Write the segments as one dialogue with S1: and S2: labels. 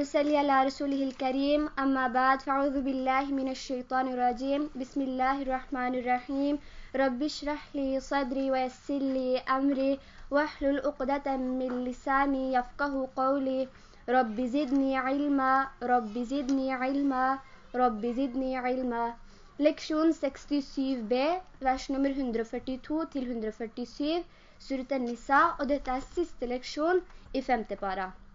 S1: نسلي على رسوله الكريم. أما بعد فأعوذ بالله من الشيطان الرجيم. بسم الله الرحمن الرحيم. رب اشرح لي صدري ويسر لي أمري. واحلل عقدة من لساني يفقه قولي. رب زدني علما. رب زدني علما. رب زدني علما. Leksjon 67b, vers nummer 142 til 147, Surat An-Nisa, og dette er siste leksjon i femte para.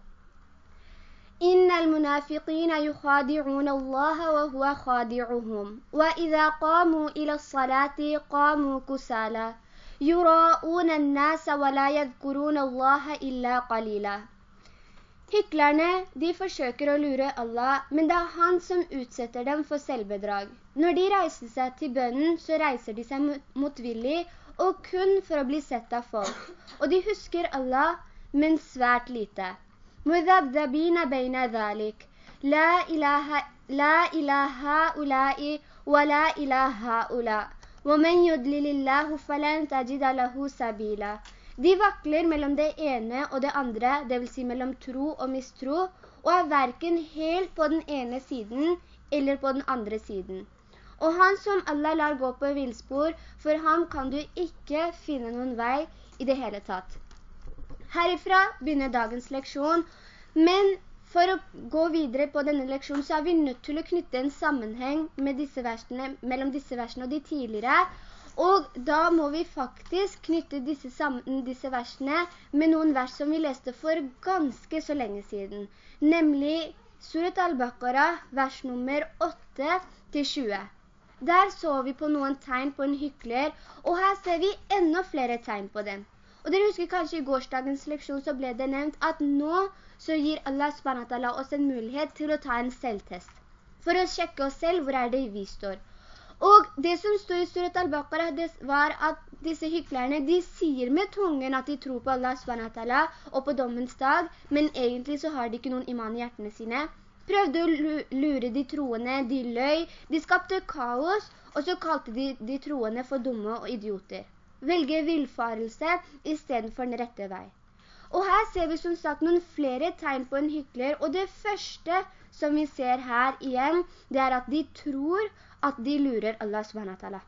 S1: إن المنافقين يخادعون الله وهو خادعهم وإذا قاموا إلى الصلاة قاموا كسالا يراؤون الناس ولا يذكرون الله إلا قليلا Hyklerne, de forsøker å lure Allah, men det er han som utsetter dem for selvbedrag. Når de reiser seg til bønnen, så reiser de seg motvillig, og kun for å bli sett av folk. Og de husker Allah, men svært lite. مذبذبين بين ذلك لا إله, لا إله هؤلاء ولا إله هؤلاء ومن يدلل الله فلن تجد له سبيلا De vakler mellom det ene og det andre, det vil si mellom tro og mistro, og er hverken helt på den ene siden eller på den andre siden. Og han som Allah lar gå på vilspor, for ham kan du ikke finne noen vei i det hele tatt. Herifra begynner dagens leksjon, men for å gå videre på denne leksjonen så er vi nødt til å knytte en sammenheng disse versene, mellom disse versene og de tidligere, og da må vi faktisk knytte disse, disse versene med noen vers som vi leste for ganske så lenge siden, nemlig Surat al-Baqarah, vers nummer 8-20. Der så vi på noen tegn på en hykler, og her ser vi enda flere tegn på dem. Og dere husker kanskje i gårsdagens leksjon så ble det nevnt at nå så gir Allah SWT oss en mulighet til å ta en selvtest. For å sjekke oss selv, hvor er det vi står. Og det som står i Surat al-Baqarah var at disse hyklerne, de sier med tungen at de tror på Allah SWT og på dommens dag, men egentlig så har de ikke noen iman i hjertene sine. Prøvde å lure de troende, de løy, de skapte kaos, og så kalte de de troende for dumme og idioter velge vilfarelse i stedet for den rette vei. Og her ser vi som sagt noen flere tegn på en hykler, og det første som vi ser her igjen, det er at de tror at de lurer Allah SWT.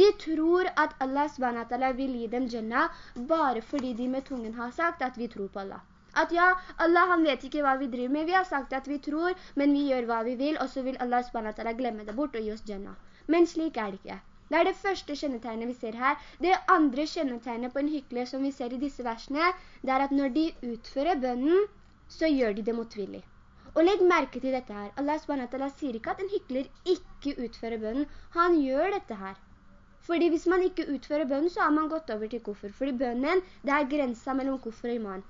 S1: De tror at Allah SWT vil gi dem Jannah bare fordi de med tungen har sagt at vi tror på Allah. At ja, Allah han vet ikke hva vi driver med, vi har sagt at vi tror, men vi gjør hva vi vil, og så vil Allah SWT glemme det bort og gi oss Jannah. Men slik er det ikke. Det er det første kjennetegnet vi ser her. Det andre kjennetegnet på en hykler som vi ser i disse versene, det er at når de utfører bønnen, så gjør de det motvillig. Og legg merke til dette her. Allah SWT sier ikke at en hykler ikke utfører bønnen. Han gjør dette her. Fordi hvis man ikke utfører bønnen, så har man gått over til koffer. Fordi bønnen, det er grensa mellom koffer og iman.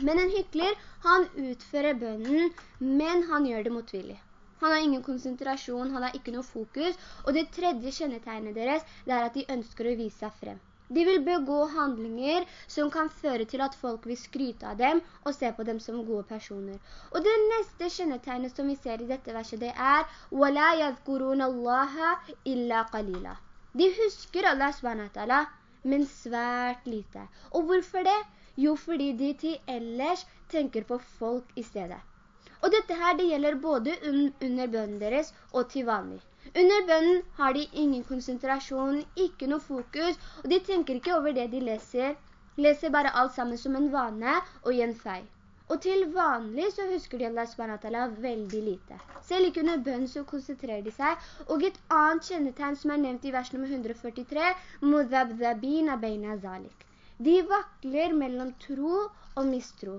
S1: Men en hykler, han utfører bønnen, men han gjør det motvillig. Han har ingen konsentrasjon, han har ikke noe fokus. Og det tredje kjennetegnet deres, det er at de ønsker å vise seg frem. De vil begå handlinger som kan føre til at folk vil skryte av dem og se på dem som gode personer. Og det neste kjennetegnet som vi ser i dette verset, det er «Wala yadhkurun Allaha illa qalila». De husker Allah SWT, men svært lite. Og hvorfor det? Jo, fordi de til ellers tenker på folk i stedet. Og dette her, det gjelder både under bønnen deres og til vanlig. Under bønnen har de ingen konsentrasjon, ikke noe fokus, og de tenker ikke over det de leser. Leser bare alt sammen som en vane og i en feil. Og til vanlig så husker de Allah SWT veldig lite. Selv ikke under bønn så konsentrerer de seg. Og et annet kjennetegn som er nevnt i vers nummer 143, «Mudhabdhabina beina zalik». De vakler mellom tro og mistro.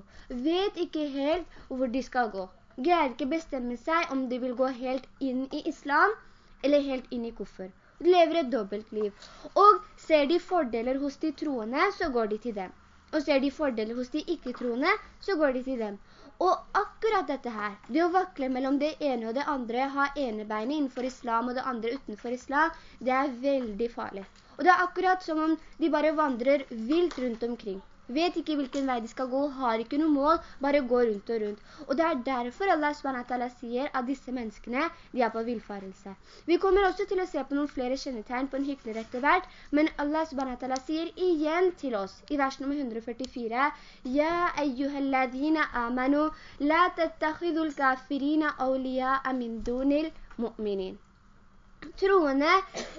S1: Vet ikke helt hvor de skal gå. Greier ikke bestemme seg om de vil gå helt inn i islam eller helt inn i koffer. De lever et dobbelt liv. Og ser de fordeler hos de troende, så går de til dem. Og ser de fordeler hos de ikke-troende, så går de til dem. Og akkurat dette her, det å vakle mellom det ene og det andre, ha ene beinet innenfor islam og det andre utenfor islam, det er veldig farlig. Og det er akkurat som om de bare vandrer vilt rundt omkring. vet ikke hvilken vei de skal gå, har ikke noe mål, bare går rundt og rundt. Og det er derfor Allah SWT sier at disse menneskene, de er på vilfarelse. Vi kommer også til å se på noen flere kjennetegn på en hyggelig etter hvert, men Allah SWT sier igjen til oss, i vers nummer 144, «Ja, eyyuhalladhina amanu, la tattakhidul kafirina awliya amindunil mu'minin». Troende,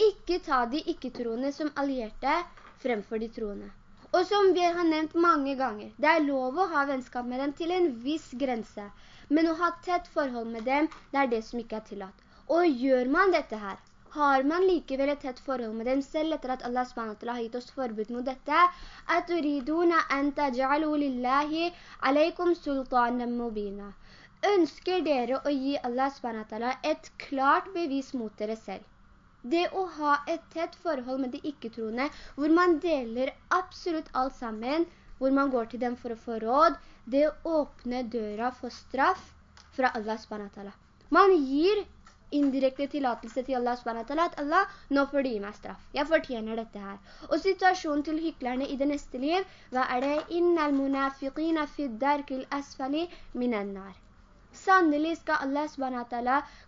S1: ikke ta de ikke-troende som allierte fremfor de troende. Og som vi har nevnt mange ganger, det er lov å ha vennskap med dem til en viss grense. Men å ha tett forhold med dem, det er det som ikke er tillatt. Og gjør man dette her, har man likevel et tett forhold med dem selv etter at Allah SWT har gitt oss forbud mot dette, at uriduna an taj'alu lillahi alaikum sultanen mubina. Ønsker dere å gi Allah SWT et klart bevis mot dere selv? Det å ha et tett forhold med de ikke-troende, hvor man deler absolutt alt sammen, hvor man går til dem for å få råd, det åpner døra for straff fra Allah SWT. Man gir indirekte tillatelse til Allah SWT, at Allah, nå får du gi meg straff. Jeg fortjener dette her. Og situasjonen til hyklerne i det neste liv, hva er det? «Innal munafiqina fid darkil asfali minannar». Sannelig skal Allah SWT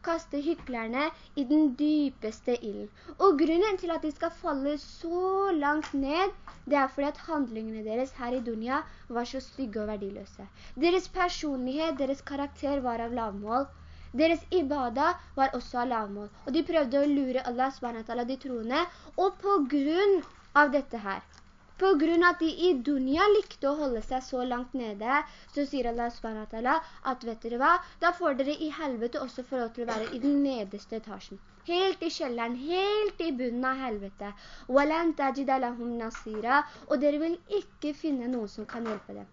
S1: kaste hyklerne i den dypeste ilden. Og grunnen til at de skal falle så langt ned, det er fordi at handlingene deres her i dunya var så stygge og verdiløse. Deres personlighet, deres karakter var av lavmål. Deres ibada var også av lavmål. Og de prøvde å lure Allah SWT, de troende, og på grunn av dette her, på grunn av at de i dunya likte å holde seg så langt nede, så sier Allah SWT at vet dere hva, da får dere i helvete også lov til å være i den nederste etasjen. Helt i kjelleren, helt i bunnen av helvete. Og dere vil ikke finne noen som kan hjelpe dem.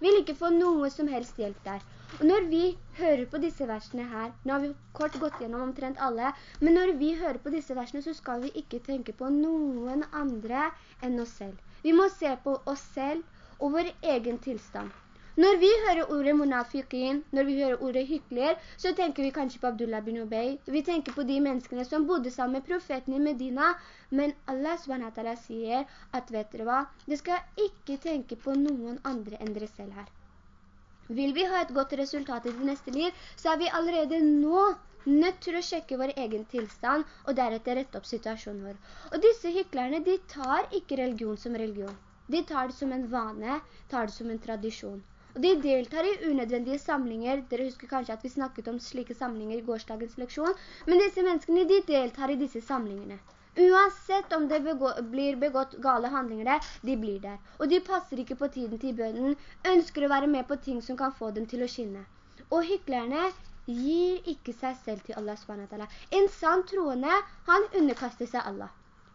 S1: Vil ikke få noe som helst hjelp der. Og når vi hører på disse versene her, nå har vi kort gått gjennom omtrent alle, men når vi hører på disse versene, så skal vi ikke tenke på noen andre enn oss selv. Vi må se på oss selv og vår egen tilstand. Når vi hører ordet munafiqin, når vi hører ordet hykler, så tenker vi kanskje på Abdullah bin Ubay. Vi tenker på de menneskene som bodde sammen med profeten i Medina. Men Allah SWT sier at, vet dere hva, det skal ikke tenke på noen andre enn dere selv her. Vil vi ha et godt resultat i det neste liv, så er vi allerede nå nødt til å sjekke vår egen tilstand, og deretter rette opp situasjonen vår. Og disse hyklerne, de tar ikke religion som religion. De tar det som en vane, tar det som en tradisjon. Og de deltar i unødvendige samlinger. Dere husker kanskje at vi snakket om slike samlinger i gårsdagens leksjon. Men disse menneskene, de deltar i disse samlingene. Uansett om det blir begått gale handlinger der, de blir der. Og de passer ikke på tiden til bønnen, ønsker å være med på ting som kan få dem til å skinne. Og hyklerne, gir ikke seg selv til Allah SWT. En sann troende, han underkaster seg Allah.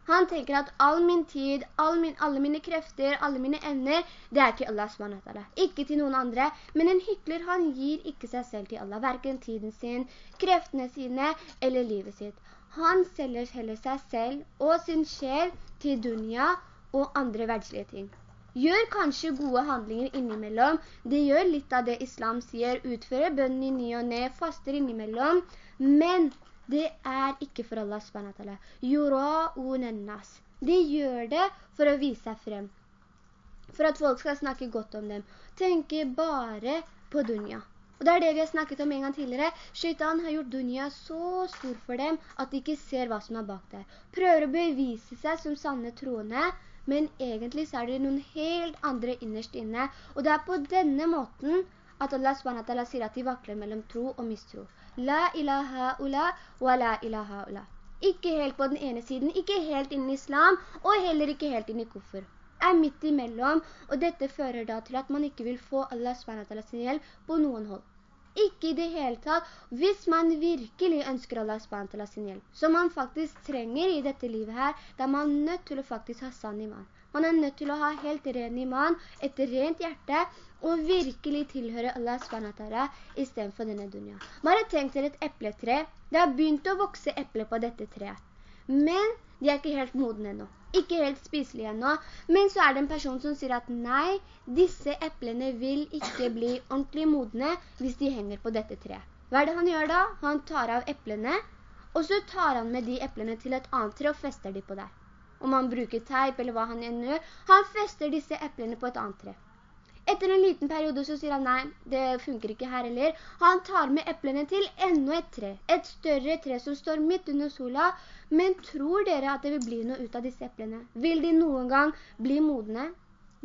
S1: Han tenker at all min tid, all min, alle mine krefter, alle mine evner, det er til Allah SWT. Ikke til noen andre, men en hykler, han gir ikke seg selv til Allah, hverken tiden sin, kreftene sine eller livet sitt. Han selger heller seg selv og sin sjel til dunya og andre verdslige ting gjør kanskje gode handlinger innimellom. Det gjør litt av det islam sier, utfører bønnen i ny og ned, faster innimellom. Men det er ikke for Allah SWT. nas. De gjør det for å vise seg frem. For at folk skal snakke godt om dem. Tenke bare på dunya. Og det er det vi har snakket om en gang tidligere. Shaitan har gjort dunya så stor for dem at de ikke ser hva som er bak der. Prøver å bevise seg som sanne troende, men egentlig så er det noen helt andre innerst inne, og det er på denne måten at Allah SWT sier at de vakler mellom tro og mistro. La ilaha ula wa la ilaha ula. Ikke helt på den ene siden, ikke helt inn i islam, og heller ikke helt inn i kuffer. Er midt imellom, og dette fører da til at man ikke vil få Allah SWT sin hjelp på noen hold. Ikke i det hele tatt, hvis man virkelig ønsker Allah SWT sin hjelp, som man faktisk trenger i dette livet her, da er man nødt til å faktisk ha sann iman. Man er nødt til å ha helt ren iman, et rent hjerte, og virkelig tilhøre Allah SWT i stedet for denne dunya. Bare tenk til et epletre. Det har begynt å vokse eple på dette treet. Men de er ikke helt modne ennå ikke helt spiselig ennå, men så er det en person som sier at nei, disse eplene vil ikke bli ordentlig modne hvis de henger på dette treet. Hva er det han gjør da? Han tar av eplene, og så tar han med de eplene til et annet tre og fester de på der. om han bruker teip eller hva han gjør, han fester disse eplene på et annet tre. Etter en liten periode så sier han nei, det funker ikke her heller. Han tar med eplene til enda et tre, et større tre som står midt under sola. Men tror dere at det vil bli noe ut av disse eplene? Vil de noen gang bli modne?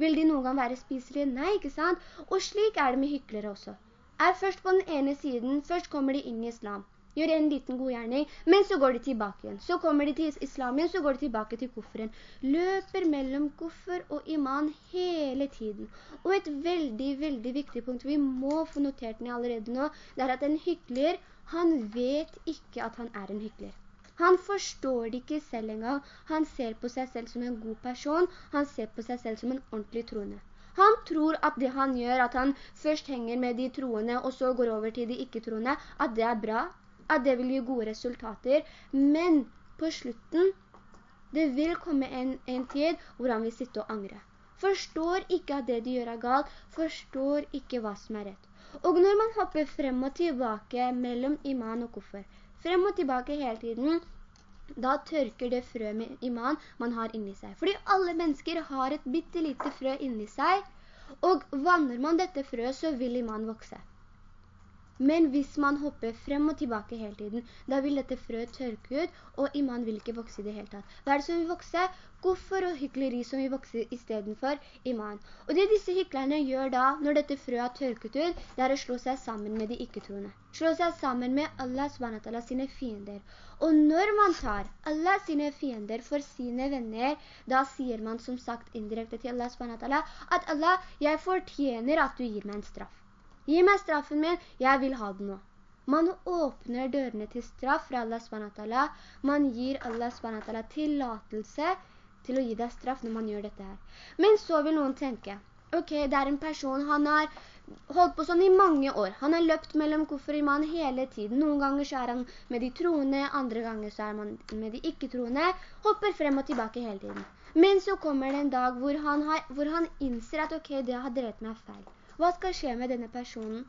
S1: Vil de noen gang være spiselige? Nei, ikke sant? Og slik er det med hyklere også. Er først på den ene siden, først kommer de inn i islam. Gjør en liten god gjerning, men så går de tilbake igjen. Så kommer de til islam igjen, så går de tilbake til kufferen. Løper mellom kuffer og iman hele tiden. Og et veldig, veldig viktig punkt, vi må få notert den allerede nå, det er at en hykler, han vet ikke at han er en hykler. Han forstår det ikke selv engang. Han ser på seg selv som en god person. Han ser på seg selv som en ordentlig troende. Han tror at det han gjør, at han først henger med de troende, og så går over til de ikke-troende, at det er bra, at det vil gi gode resultater. Men på slutten, det vil komme en, en tid hvor han vil sitte og angre. Forstår ikke at det de gjør er galt, forstår ikke hva som er rett. Og når man hopper frem og tilbake mellom iman og koffer, frem og tilbake hele tiden, da tørker det frø med iman man har inni seg. Fordi alle mennesker har et bittelite frø inni seg, og vanner man dette frø, så vil iman vokse. Men hvis man hopper frem og tilbake hele tiden, da vil dette frøet tørke ut, og iman vil ikke vokse i det hele tatt. Hva er det som vil vokse? Koffer og hykleri som vil vokse i stedet for iman. Og det disse hyklerne gjør da, når dette frøet har tørket ut, det er å slå seg sammen med de ikke-troende. Slå seg sammen med Allah SWT sine fiender. Og når man tar Allah sine fiender for sine venner, da sier man som sagt indirekte til Allah SWT at Allah, jeg fortjener at du gir meg en straff. Gi meg straffen min, jeg vil ha den nå. Man åpner dørene til straff fra Allah SWT. Man gir Allah SWT tillatelse til å gi deg straff når man gjør dette her. Men så vil noen tenke, ok, det er en person, han har holdt på sånn i mange år. Han har løpt mellom koffer i mann hele tiden. Noen ganger så er han med de troende, andre ganger så er han med de ikke-troende. Hopper frem og tilbake hele tiden. Men så kommer det en dag hvor han, har, hvor han innser at ok, det har drevet meg feil. Hva skal skje med denne personen?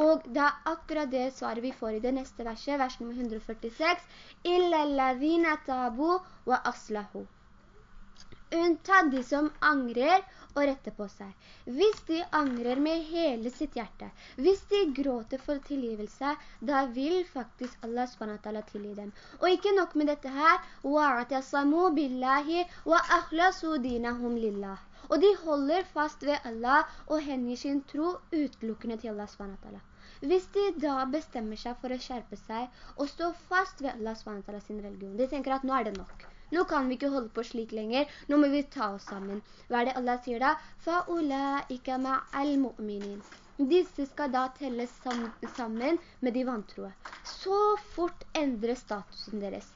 S1: Og det er akkurat det svaret vi får i det neste verset, vers nummer 146. «Illa lavina tabu wa aslahu» unntatt de som angrer og retter på seg. Hvis de angrer med hele sitt hjerte, hvis de gråter for tilgivelse, da vil faktisk Allah SWT tilgi dem. Og ikke nok med dette her, وَاعْتَصَمُوا بِاللَّهِ وَأَخْلَصُوا دِينَهُمْ لِلَّهِ Og de holder fast ved Allah og hengir sin tro utelukkende til Allah SWT. Hvis de da bestemmer seg for å skjerpe seg og stå fast ved Allah SWT sin religion, de tenker at nå er det nok. Nå kan vi ikke holde på slik lenger. Nå må vi ta oss sammen. Hva er det Allah sier da? فَأُولَٰئِكَ مَعَ الْمُؤْمِنِينَ Disse skal da telles sammen med de vantroe. Så fort endrer statusen deres.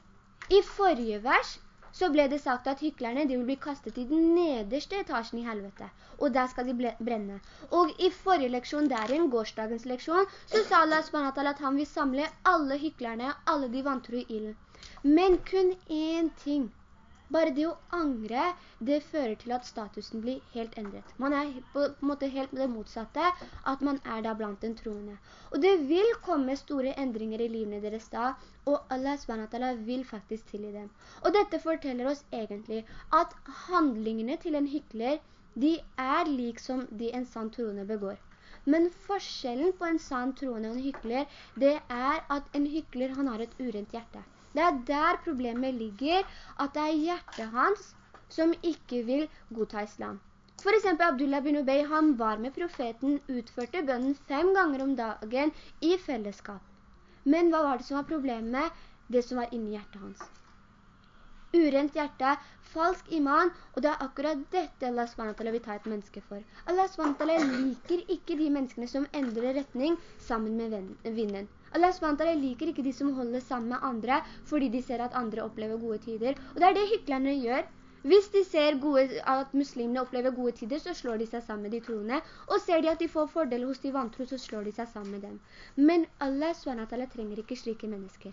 S1: I forrige vers så ble det sagt at hyklerne de vil bli kastet i den nederste etasjen i helvete. Og der skal de brenne. Og i forrige leksjon, der i en gårsdagens leksjon, så sa Allah at han vil samle alle hyklerne, alle de vantro i ilden. Men kun én ting. Bare det å angre, det fører til at statusen blir helt endret. Man er på en måte helt det motsatte, at man er da blant den troende. Og det vil komme store endringer i livene deres da, og Allah SWT vil faktisk tilgi dem. Og dette forteller oss egentlig at handlingene til en hykler, de er lik som de en sann troende begår. Men forskjellen på en sann troende og en hykler, det er at en hykler, han har et urent hjerte. Det er der problemet ligger, at det er hjertet hans som ikke vil godta islam. For eksempel Abdullah bin Ubey, han var med profeten, utførte bønnen fem ganger om dagen i fellesskap. Men hva var det som var problemet? Det som var inni hjertet hans. Urent hjerte, falsk iman, og det er akkurat dette Allah SWT vil ta et menneske for. Allah SWT liker ikke de menneskene som endrer retning sammen med vinden. Allah SWT liker ikke de som holder sammen med andre, fordi de ser at andre opplever gode tider. Og det er det hyklerne gjør. Hvis de ser gode, at muslimene opplever gode tider, så slår de seg sammen med de troende. Og ser de at de får fordel hos de vantro, så slår de seg sammen med dem. Men Allah SWT trenger ikke slike mennesker.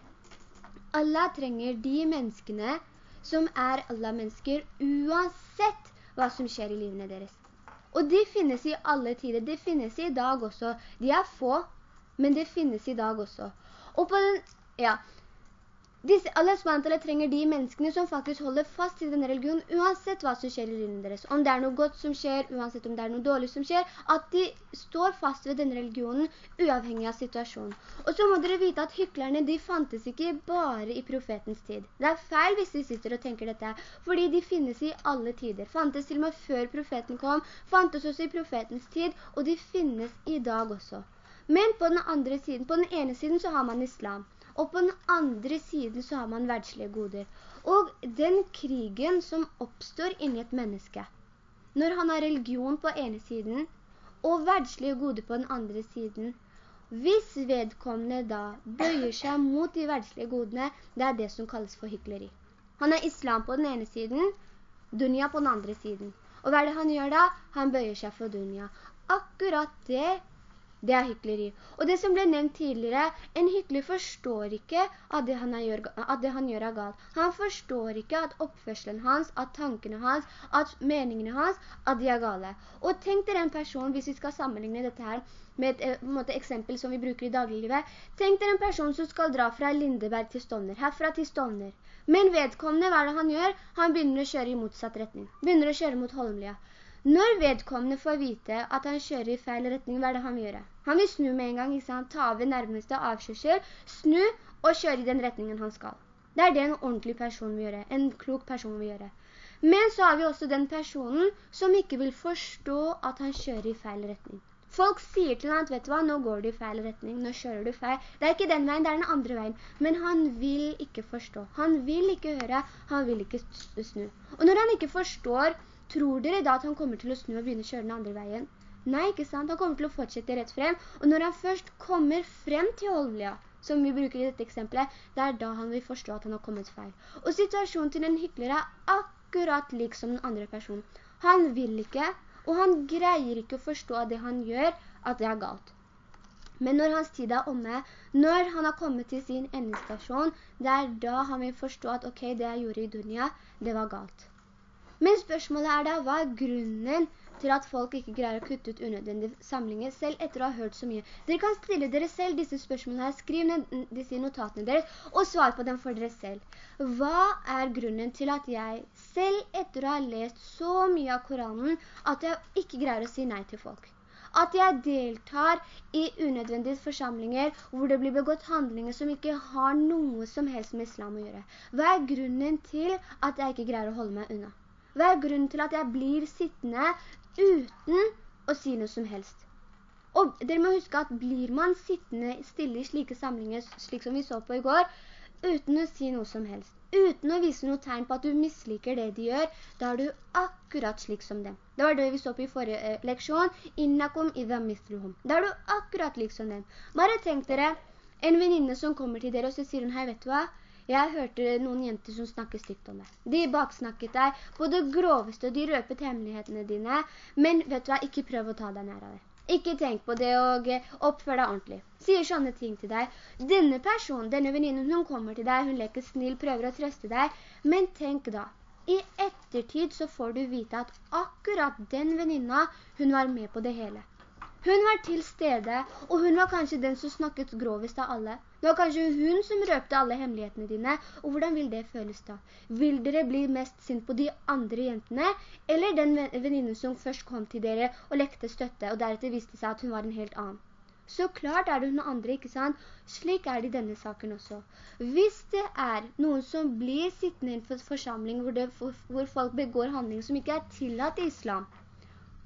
S1: Allah trenger de menneskene som er Allah-mennesker, uansett hva som skjer i livene deres. Og de finnes i alle tider, de finnes i dag også. De er få, men det finnes i dag også. Og på den, ja, Disse, Allah SWT trenger de menneskene som faktisk holder fast i denne religionen, uansett hva som skjer i livet deres. Om det er noe godt som skjer, uansett om det er noe dårlig som skjer, at de står fast ved denne religionen, uavhengig av situasjonen. Og så må dere vite at hyklerne, de fantes ikke bare i profetens tid. Det er feil hvis de sitter og tenker dette, fordi de finnes i alle tider. Fantes til og med før profeten kom, fantes også i profetens tid, og de finnes i dag også. Men på den andre siden, på den ene siden så har man islam og på den andre siden så har man verdslige goder. Og den krigen som oppstår inni et menneske, når han har religion på ene siden, og verdslige goder på den andre siden, hvis vedkommende da bøyer seg mot de verdslige godene, det er det som kalles for hykleri. Han er islam på den ene siden, dunya på den andre siden. Og hva er det han gjør da? Han bøyer seg for dunya. Akkurat det det er hykleri. Og det som ble nevnt tidligere, en hykler forstår ikke at det gjør, at det han gjør er galt. Han forstår ikke at oppførselen hans, at tankene hans, at meningene hans, at de er gale. Og tenk dere en person, hvis vi skal sammenligne dette her med et eh, måte, eksempel som vi bruker i dagliglivet. Tenk dere en person som skal dra fra Lindeberg til Stovner, herfra til Stovner. Men vedkommende, hva er det han gjør? Han begynner å kjøre i motsatt retning. Begynner å kjøre mot Holmlia. Når vedkommende får vite at han kjører i feil retning, hva er det han vil gjøre? Han vil snu med en gang, ikke sant? Ta ved nærmeste avkjørsel, snu og kjøre i den retningen han skal. Det er det en ordentlig person vil gjøre, en klok person vil gjøre. Men så har vi også den personen som ikke vil forstå at han kjører i feil retning. Folk sier til han at, vet du hva, nå går du i feil retning, nå kjører du feil. Det er ikke den veien, det er den andre veien. Men han vil ikke forstå. Han vil ikke høre, han vil ikke snu. Og når han ikke forstår Tror dere da at han kommer til å snu og begynne å kjøre den andre veien? Nei, ikke sant? Han kommer til å fortsette rett frem. Og når han først kommer frem til Holmlia, som vi bruker i dette eksempelet, det er da han vil forstå at han har kommet feil. Og situasjonen til den hyggeligere er akkurat lik som den andre personen. Han vil ikke, og han greier ikke å forstå det han gjør, at det er galt. Men når hans tid er omme, når han har kommet til sin endestasjon, det er da han vil forstå at ok, det jeg gjorde i dunia, det var galt. Men spørsmålet er da, hva er grunnen til at folk ikke greier å kutte ut unødvendige samlinger, selv etter å ha hørt så mye? Dere kan stille dere selv disse spørsmålene her, skriv ned disse notatene deres, og svar på dem for dere selv. Hva er grunnen til at jeg, selv etter å ha lest så mye av Koranen, at jeg ikke greier å si nei til folk? At jeg deltar i unødvendige forsamlinger hvor det blir begått handlinger som ikke har noe som helst med islam å gjøre. Hva er grunnen til at jeg ikke greier å holde meg unna? Hva er grunnen til at jeg blir sittende uten å si noe som helst? Og dere må huske at blir man sittende stille i slike samlinger, slik som vi så på i går, uten å si noe som helst, uten å vise noe tegn på at du misliker det de gjør, da er du akkurat slik som dem. Det var det vi så på i forrige eh, leksjon. Innakum idha misluhum. Da er du akkurat lik som dem. Bare tenk dere, en venninne som kommer til dere, og så sier hun, hei, vet du hva? Jeg hørte noen jenter som snakket stygt om deg. De baksnakket deg på det groveste, og de røpet hemmelighetene dine. Men vet du hva, ikke prøv å ta deg nær av det. Ikke tenk på det og oppfør deg ordentlig. Sier sånne ting til deg. Denne personen, denne venninnen, hun kommer til deg, hun leker snill, prøver å trøste deg. Men tenk da, i ettertid så får du vite at akkurat den venninna, hun var med på det hele. Hun var til stede, og hun var kanskje den som snakket grovest av alle. Det var kanskje hun som røpte alle hemmelighetene dine, og hvordan vil det føles da? Vil dere bli mest sint på de andre jentene, eller den venninnen som først kom til dere og lekte støtte, og deretter viste seg at hun var en helt annen? Så klart er det hun andre, ikke sant? Slik er det i denne saken også. Hvis det er noen som blir sittende i en forsamling hvor, det, hvor folk begår handlinger som ikke er tillatt i islam,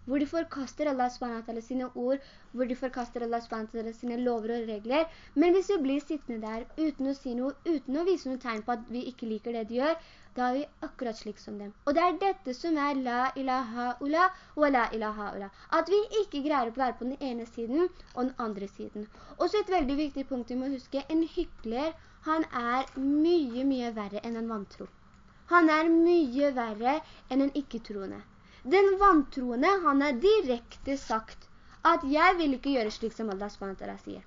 S1: hvor de forkaster Allah SWT sine ord, hvor de forkaster Allah SWT sine lover og regler. Men hvis vi blir sittende der uten å si noe, uten å vise noe tegn på at vi ikke liker det de gjør, da er vi akkurat slik som dem. Og det er dette som er la ilaha ula wa la ilaha ula. At vi ikke greier å være på den ene siden og den andre siden. Også et veldig viktig punkt vi må huske, en hykler, han er mye, mye verre enn en vantro. Han er mye verre enn en ikke-troende. Den vantroende, han har direkte sagt at jeg vil ikke gjøre slik som Allah SWT sier.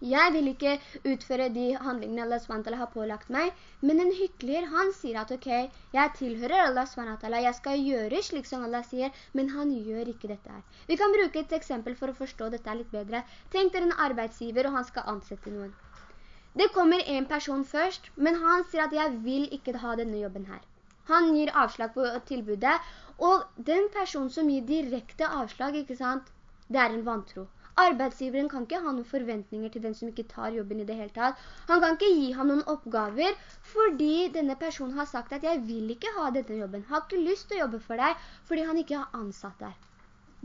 S1: Jeg vil ikke utføre de handlingene Allah SWT har pålagt meg, men en hyggelig, han sier at ok, jeg tilhører Allah SWT, jeg skal gjøre slik som Allah sier, men han gjør ikke dette her. Vi kan bruke et eksempel for å forstå dette litt bedre. Tenk dere en arbeidsgiver, og han skal ansette noen. Det kommer en person først, men han sier at jeg vil ikke ha denne jobben her. Han gir avslag på tilbudet, og den personen som gir direkte avslag, ikke sant, det er en vantro. Arbeidsgiveren kan ikke ha noen forventninger til den som ikke tar jobben i det hele tatt. Han kan ikke gi ham noen oppgaver, fordi denne personen har sagt at jeg vil ikke ha denne jobben. Har ikke lyst til å jobbe for deg, fordi han ikke har ansatt der.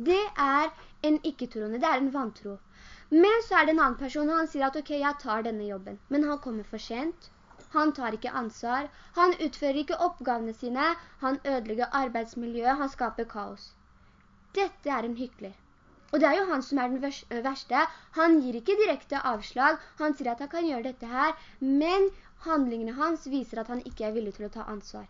S1: Det er en ikke-troende, det er en vantro. Men så er det en annen person, han sier at ok, jeg tar denne jobben. Men han kommer for sent, han tar ikke ansvar, han utfører ikke oppgavene sine, han ødelegger arbeidsmiljøet, han skaper kaos. Dette er en hykler. Og det er jo han som er den verste. Han gir ikke direkte avslag, han sier at han kan gjøre dette her, men handlingene hans viser at han ikke er villig til å ta ansvar.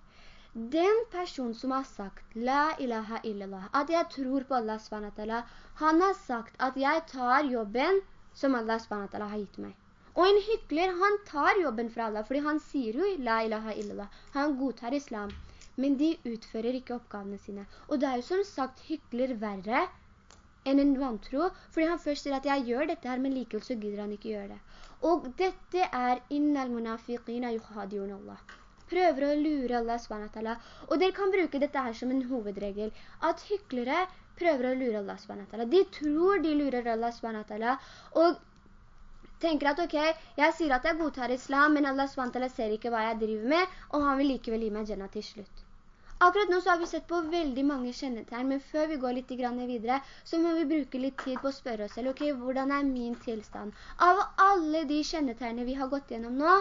S1: Den person som har sagt La ilaha illallah, at jeg tror på Allah SWT, han har sagt at jeg tar jobben som Allah SWT har gitt meg. Og en hykler, han tar jobben fra Allah, fordi han sier jo La ilaha illallah. Han godtar islam, men de utfører ikke oppgavene sine. Og det er jo som sagt hykler verre enn en vantro, fordi han først sier at jeg gjør dette her, men likevel så gidder han ikke gjøre det. Og dette er innal munafiqina yuhadiun Allah prøver å lure Allah SWT. Og dere kan bruke dette her som en hovedregel, at hyklere prøver å lure Allah SWT. De tror de lurer Allah SWT, og tenker at ok, jeg sier at jeg godtar islam, men Allah SWT ser ikke hva jeg driver med, og han vil likevel gi meg Jannah til slutt. Akkurat nå så har vi sett på veldig mange kjennetegn, men før vi går litt videre, så må vi bruke litt tid på å spørre oss selv, ok, hvordan er min tilstand? Av alle de kjennetegnene vi har gått gjennom nå,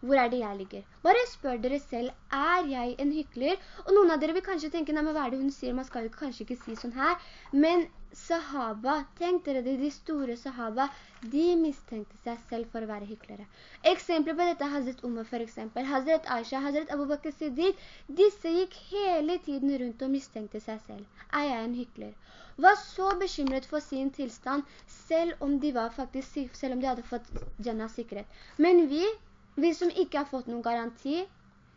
S1: hvor er det jeg ligger? Bare spør dere selv, er jeg en hykler? Og noen av dere vil kanskje tenke, nei, men hva er det hun sier? Man skal jo kanskje ikke si sånn her. Men sahaba, tenk dere det, de store sahaba, de mistenkte seg selv for å være hyklere. Eksempler på dette er Hazret Umar for eksempel, Hazret Aisha, Hazret Abu Bakr Siddiq, disse gikk hele tiden rundt og mistenkte seg selv. Er jeg en hykler? Var så bekymret for sin tilstand, selv om de var faktisk, selv om de hadde fått Jannah sikkerhet. Men vi, vi som ikke har fått noen garanti,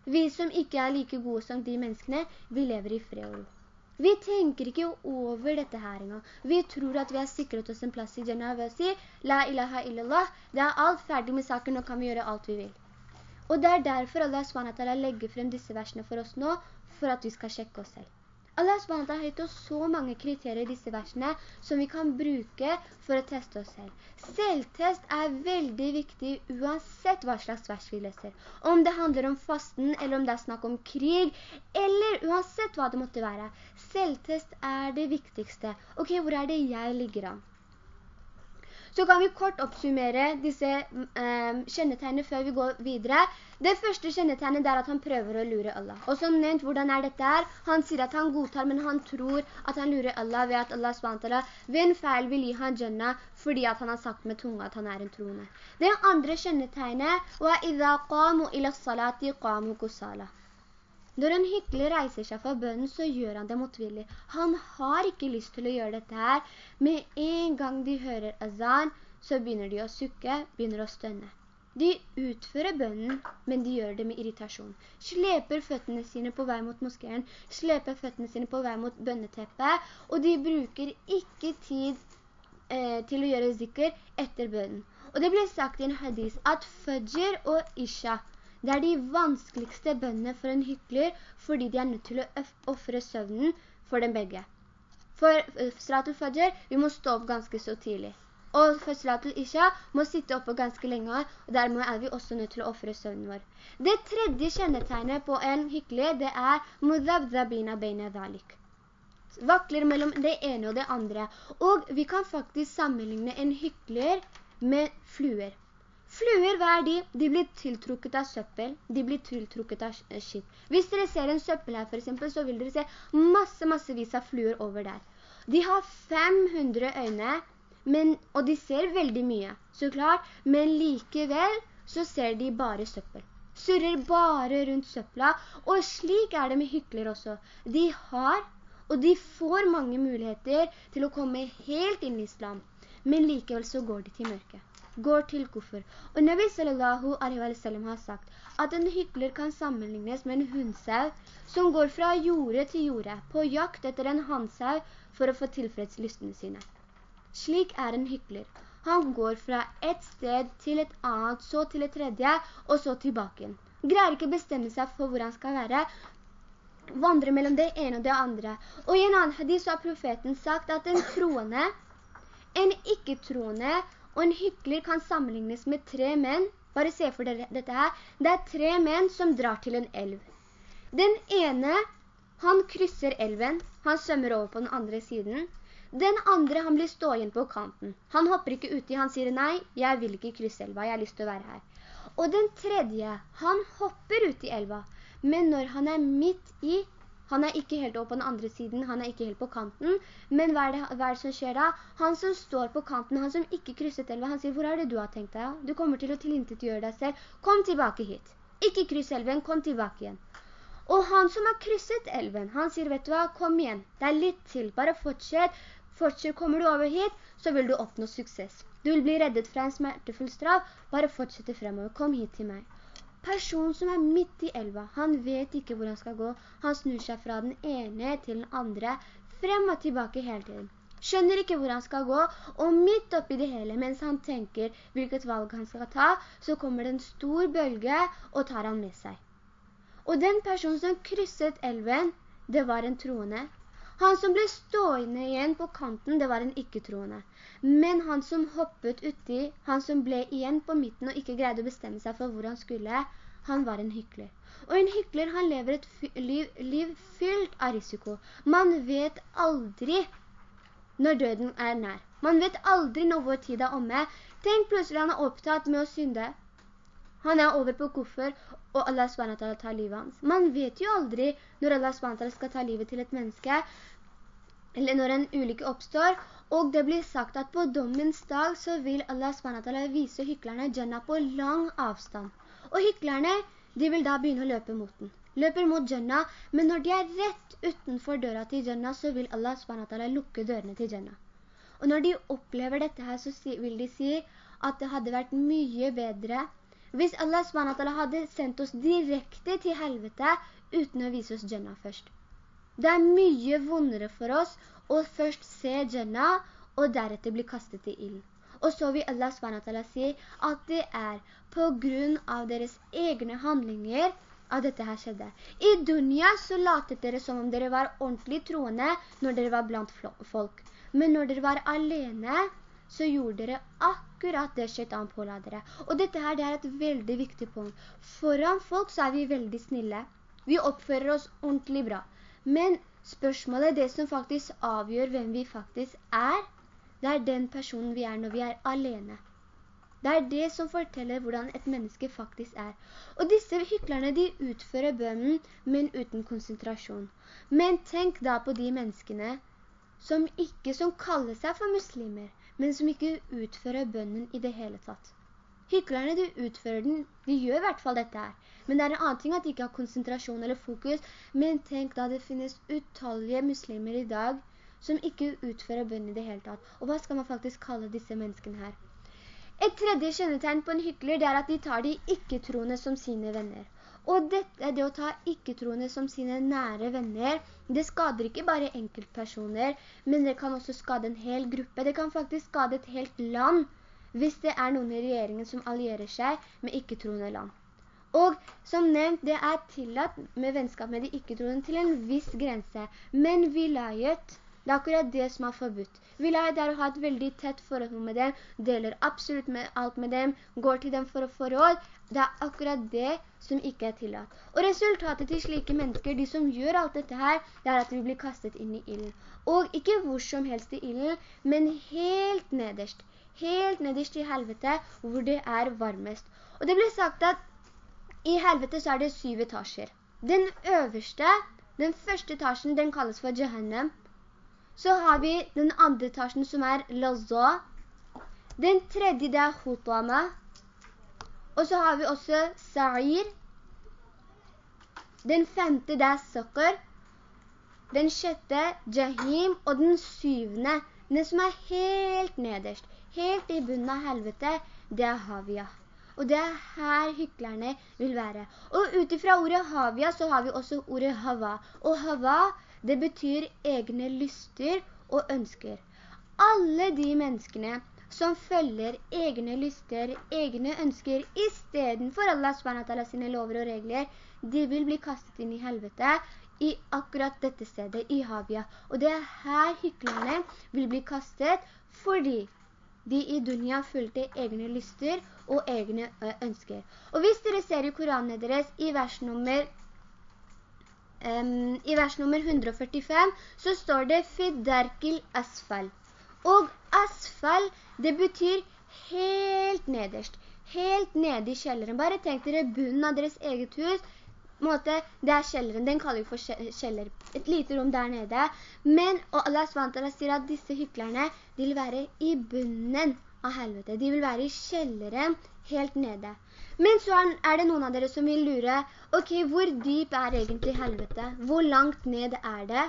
S1: vi som ikke er like gode som de menneskene, vi lever i fred og ro. Vi tenker ikke over dette her engang. Vi tror at vi har sikret oss en plass i Jannah ved å si La ilaha illallah, det er alt ferdig med saken, nå kan vi gjøre alt vi vil. Og det er derfor Allah SWT legger frem disse versene for oss nå, for at vi skal sjekke oss selv. Allah SWT har gitt oss så mange kriterier i disse versene som vi kan bruke for å teste oss selv. Selvtest er veldig viktig uansett hva slags vers vi leser. Om det handler om fasten, eller om det er snakk om krig, eller uansett hva det måtte være. Selvtest er det viktigste. Ok, hvor er det jeg ligger an? Så kan vi kort oppsummere disse eh, kjennetegnene før vi går videre. Det første kjennetegnet er at han prøver å lure Allah. Og som nevnt, hvordan er dette her? Han sier at han godtar, men han tror at han lurer Allah ved at Allah SWT ved en feil vil gi han Jannah fordi at han har sagt med tunga at han er en troende. Det andre kjennetegnet var «Idha qamu ila salati qamu kusala». Når en hyggelig reiser seg fra bønnen, så gjør han det motvillig. Han har ikke lyst til å gjøre dette her. Med en gang de hører azan, så begynner de å sukke, begynner å stønne. De utfører bønnen, men de gjør det med irritasjon. Sleper føttene sine på vei mot moskeren, sleper føttene sine på vei mot bønneteppet, og de bruker ikke tid eh, til å gjøre zikker etter bønnen. Og det ble sagt i en hadis at fajr og isha, det er de vanskeligste bønnene for en hykler, fordi de er nødt til å offre søvnen for dem begge. For eh, Salatul Fajr, vi må stå opp ganske så tidlig. Og for Salatul Isha må sitte oppe ganske lenge, og dermed er vi også nødt til å offre søvnen vår. Det tredje kjennetegnet på en hykler, det er muzabzabina beina dhalik». Vakler mellom det ene og det andre. Og vi kan faktisk sammenligne en hykler med fluer. Fluer, hva er de? De blir tiltrukket av søppel, de blir tiltrukket av skitt. Hvis dere ser en søppel her for eksempel, så vil dere se masse, massevis av fluer over der. De har 500 øyne, men, og de ser veldig mye, så klart, men likevel så ser de bare søppel. Surrer bare rundt søppla, og slik er det med hykler også. De har, og de får mange muligheter til å komme helt inn i islam, men likevel så går de til mørket går til kuffer. Og Nabi sallallahu alaihi wa sallam har sagt at en hykler kan sammenlignes med en hundsau som går fra jorde til jorde på jakt etter en hansau for å få tilfreds lystene sine. Slik er en hykler. Han går fra et sted til et annet, så til et tredje, og så tilbake. Greier ikke bestemme seg for hvor han skal være, vandre mellom det ene og det andre. Og i en annen hadis har profeten sagt at en troende, en ikke-troende og en hykler kan sammenlignes med tre menn. Bare se for dere dette her. Det er tre menn som drar til en elv. Den ene, han krysser elven. Han sømmer over på den andre siden. Den andre, han blir stående på kanten. Han hopper ikke uti, han sier nei, jeg vil ikke krysse elva, jeg har lyst til å være her. Og den tredje, han hopper ut i elva. Men når han er midt i, han er ikke helt oppe på den andre siden, han er ikke helt på kanten, men hva er, det, hva er det som skjer da? Han som står på kanten, han som ikke krysset elva, han sier, hvor er det du har tenkt deg? Du kommer til å tilintetgjøre deg selv. Kom tilbake hit. Ikke kryss elven, kom tilbake igjen. Og han som har krysset elven, han sier, vet du hva, kom igjen. Det er litt til, bare fortsett. Fortsett, kommer du over hit, så vil du oppnå suksess. Du vil bli reddet fra en smertefull straff, bare fortsette fremover. Kom hit til meg. Personen som er midt i elva, han vet ikke hvor han skal gå. Han snur seg fra den ene til den andre, frem og tilbake hele tiden. Skjønner ikke hvor han skal gå, og midt oppi det hele, mens han tenker hvilket valg han skal ta, så kommer det en stor bølge og tar han med seg. Og den personen som krysset elven, det var en troende. Han som ble stående igjen på kanten, det var en ikke-troende. Men han som hoppet uti, han som ble igjen på midten og ikke greide å bestemme seg for hvor han skulle, han var en hykler. Og en hykler, han lever et liv, liv fylt av risiko. Man vet aldri når døden er nær. Man vet aldri når vår tid er omme. Tenk plutselig han er opptatt med å synde. Han er over på koffer, og Allah SWT tar livet hans. Man vet jo aldri når Allah SWT skal ta livet til et menneske, eller når en ulykke oppstår, og det blir sagt at på dommens dag så vil Allah SWT vise hyklerne Jannah på lang avstand. Og hyklerne, de vil da begynne å løpe mot den. Løper mot Jannah, men når de er rett utenfor døra til Jannah, så vil Allah SWT lukke dørene til Jannah. Og når de opplever dette her, så vil de si at det hadde vært mye bedre hvis Allah SWT hadde sendt oss direkte til helvete uten å vise oss Jannah først. Det er mye vondere for oss å først se Jannah og deretter bli kastet i ild. Og så vil Allah SWT si at det er på grunn av deres egne handlinger at dette her skjedde. I dunya så latet dere som om dere var ordentlig troende når dere var blant folk. Men når dere var alene, så gjorde dere akkurat det shaitan påla dere. Og dette her det er et veldig viktig punkt. Foran folk så er vi veldig snille. Vi oppfører oss ordentlig bra. Men spørsmålet, det som faktisk avgjør hvem vi faktisk er, det er den personen vi er når vi er alene. Det er det som forteller hvordan et menneske faktisk er. Og disse hyklerne, de utfører bønnen, men uten konsentrasjon. Men tenk da på de menneskene som ikke som kaller seg for muslimer, men som ikke utfører bønnen i det hele tatt. Hyklerne, de utfører den, de gjør i hvert fall dette her. Men det er en annen ting at de ikke har konsentrasjon eller fokus. Men tenk da det finnes utallige muslimer i dag som ikke utfører bønnen i det hele tatt. Og hva skal man faktisk kalle disse menneskene her? Et tredje kjennetegn på en hykler, er at de tar de ikke-troende som sine venner. Og dette, det å ta ikke-troende som sine nære venner, det skader ikke bare enkeltpersoner, men det kan også skade en hel gruppe. Det kan faktisk skade et helt land hvis det er noen i regjeringen som allierer seg med ikke-troende land. Og som nevnt, det er tillatt med vennskap med de ikke-troende til en viss grense. Men vilayet, det er akkurat det som er forbudt. Vilayet er å ha et veldig tett forhold med dem, deler absolutt med alt med dem, går til dem for å få råd. Det er akkurat det som ikke er tillatt. Og resultatet til slike mennesker, de som gjør alt dette her, det er at vi blir kastet inn i illen. Og ikke hvor som helst i illen, men helt nederst helt nederst i helvete, hvor det er varmest. Og det blir sagt at i helvete så er det syv etasjer. Den øverste, den første etasjen, den kalles for Jahannam. Så har vi den andre etasjen som er Lazza. Den tredje det er Hutama. Og så har vi også Sa'ir. Den femte det er sokker. Den sjette Jahim. Og den syvende, den som er helt nederst helt i bunnen av helvete, det er Havia. Og det er her hyklerne vil være. Og utifra ordet Havia så har vi også ordet Hava. Og Hava, det betyr egne lyster og ønsker. Alle de menneskene som følger egne lyster, egne ønsker, i stedet for Allah SWT sine lover og regler, de vil bli kastet inn i helvete i akkurat dette stedet, i Havia. Og det er her hyklerne vil bli kastet, fordi de i dunia fulgte egne lyster og egne ønsker. Og hvis dere ser i Koranen deres, i vers nummer um, i vers nummer 145 så står det Fidarkil asfal. Og asfalt, det betyr helt nederst. Helt nede i kjelleren. Bare tenk dere bunnen av deres eget hus. Måte, det er kjelleren, den kaller vi for kjeller. Et lite rom der nede. Men, og Allah SWT sier at disse hyklerne, de vil være i bunnen av helvete. De vil være i kjelleren helt nede. Men så er det noen av dere som vil lure, ok, hvor dyp er egentlig helvete? Hvor langt ned er det?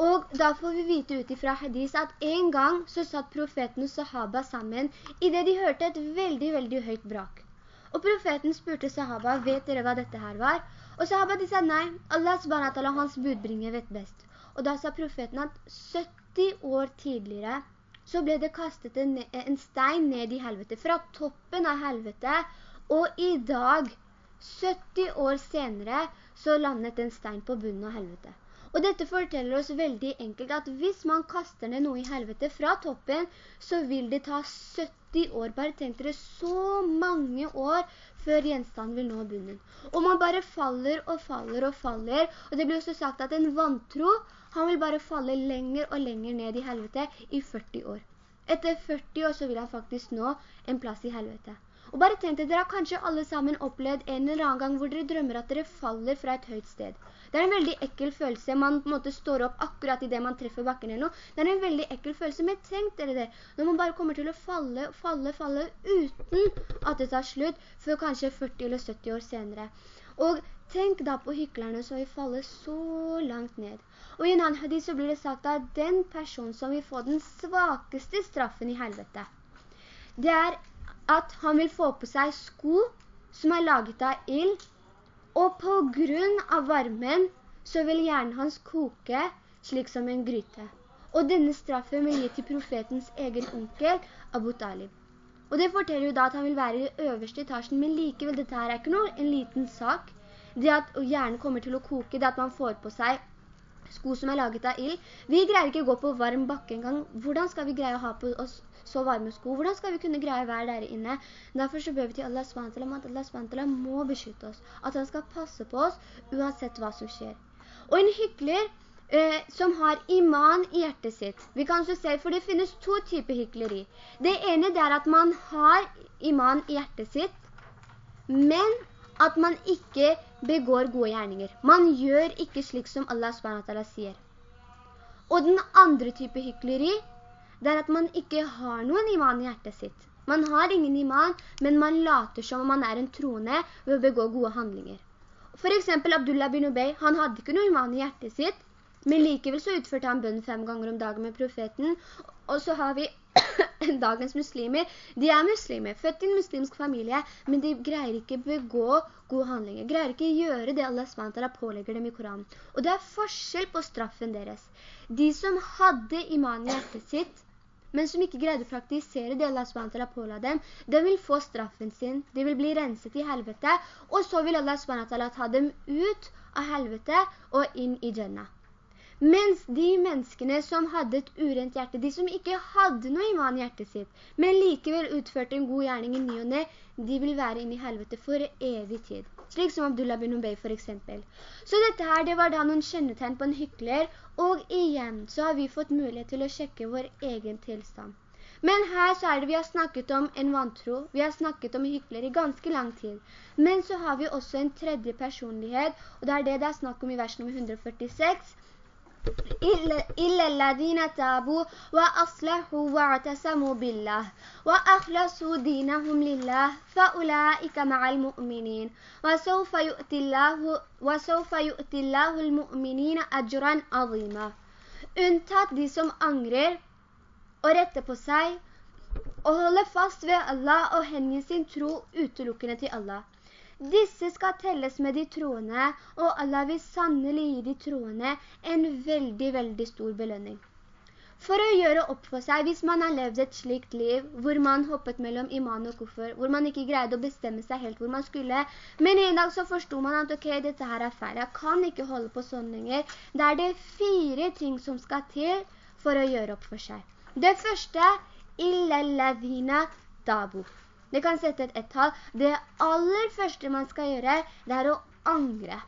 S1: Og da får vi vite ut fra hadis at en gang så satt profeten og sahaba sammen i det de hørte et veldig, veldig høyt brak. Og profeten spurte sahaba, vet dere hva dette her var? Og sahaba de sa nei, Allah SWT, hans budbringer vet best. Og da sa profeten at 70 år tidligere så ble det kastet en, en stein ned i helvete, fra toppen av helvete, og i dag, 70 år senere, så landet en stein på bunnen av helvete. Og dette forteller oss veldig enkelt at hvis man kaster ned noe i helvete fra toppen, så vil det ta 70 år. Bare tenk dere så mange år før gjenstanden vil nå bunnen. Og man bare faller og faller og faller. Og det blir også sagt at en vantro, han vil bare falle lenger og lenger ned i helvete i 40 år. Etter 40 år så vil han faktisk nå en plass i helvete. Og bare tenk at dere har kanskje alle sammen opplevd en eller annen gang hvor dere drømmer at dere faller fra et høyt sted. Det er en veldig ekkel følelse. Man på en måte står opp akkurat i det man treffer bakken eller noe. Det er en veldig ekkel følelse, men tenk dere det. Når man bare kommer til å falle, falle, falle uten at det tar slutt, før kanskje 40 eller 70 år senere. Og tenk da på hyklerne som vil falle så langt ned. Og i en annen hadith så blir det sagt at den person som vil få den svakeste straffen i helvete, det er at han vil få på seg sko som er laget av ild, og på grunn av varmen så vil hjernen hans koke slik som en gryte. Og denne straffen vil gi til profetens egen onkel, Abu Talib. Og det forteller jo da at han vil være i øverste etasjen, men likevel, dette her er ikke noe, en liten sak. Det at hjernen kommer til å koke, det at man får på seg sko som er laget av ild. Vi greier ikke å gå på varm bakke engang. Hvordan skal vi greie å ha på oss så varme sko. Hvordan skal vi kunne greie å være der inne? Derfor så bør vi til Allah SWT om at Allah SWT må beskytte oss. At han skal passe på oss uansett hva som skjer. Og en hykler eh, som har iman i hjertet sitt. Vi kan også se, for det finnes to typer hykleri. Det ene det er at man har iman i hjertet sitt, men at man ikke begår gode gjerninger. Man gjør ikke slik som Allah SWT sier. Og den andre type hykleri, det er at man ikke har noen iman i hjertet sitt. Man har ingen iman, men man later som om man er en troende ved å begå gode handlinger. For eksempel Abdullah bin Ubey, han hadde ikke noe iman i hjertet sitt, men likevel så utførte han bønn fem ganger om dagen med profeten. Og så har vi dagens muslimer. De er muslimer, født i en muslimsk familie, men de greier ikke begå gode handlinger. Greier ikke gjøre det Allah SWT pålegger dem i Koranen. Og det er forskjell på straffen deres. De som hadde iman i hjertet sitt, men som ikke greide å praktisere det Allah SWT påla dem, de vil få straffen sin, de vil bli renset i helvete, og så vil Allah SWT ta dem ut av helvete og inn i Jannah. Mens de menneskene som hadde et urent hjerte, de som ikke hadde noe iman i hjertet sitt, men likevel utførte en god gjerning i ny og ned, de vil være inne i helvete for evig tid. Slik som Abdullah bin Ubey for eksempel. Så dette her, det var da noen kjennetegn på en hykler, og igjen så har vi fått mulighet til å sjekke vår egen tilstand. Men her så er det vi har snakket om en vantro, vi har snakket om hykler i ganske lang tid. Men så har vi også en tredje personlighet, og det er det det er snakk om i vers nummer 146, إلا الذين تابوا وأصلحوا واعتصموا بالله وأخلصوا دينهم لله فأولئك مع المؤمنين وسوف يؤتي الله, وسوف يؤتي الله المؤمنين أجرا عظيما Unntatt de som angrer og retter på seg og holder fast ved Allah og sin tro utelukkende til Allah. Disse skal telles med de troende, og Allah vil sannelig gi de troende en veldig, veldig stor belønning. for å gjøre opp for seg, hvis man har levd et slikt liv, hvor man hoppet mellom iman og kuffer, hvor man ikke greide å bestemme seg helt hvor man skulle, men en dag så forstod man at, ok, dette her er feil, jeg kan ikke holde på sånn lenger. Det er det fire ting som skal til for å gjøre opp for seg. Det første, illalladina tabu. Det kan sette et ett-tall. Det aller første man skal gjøre, det er å angre.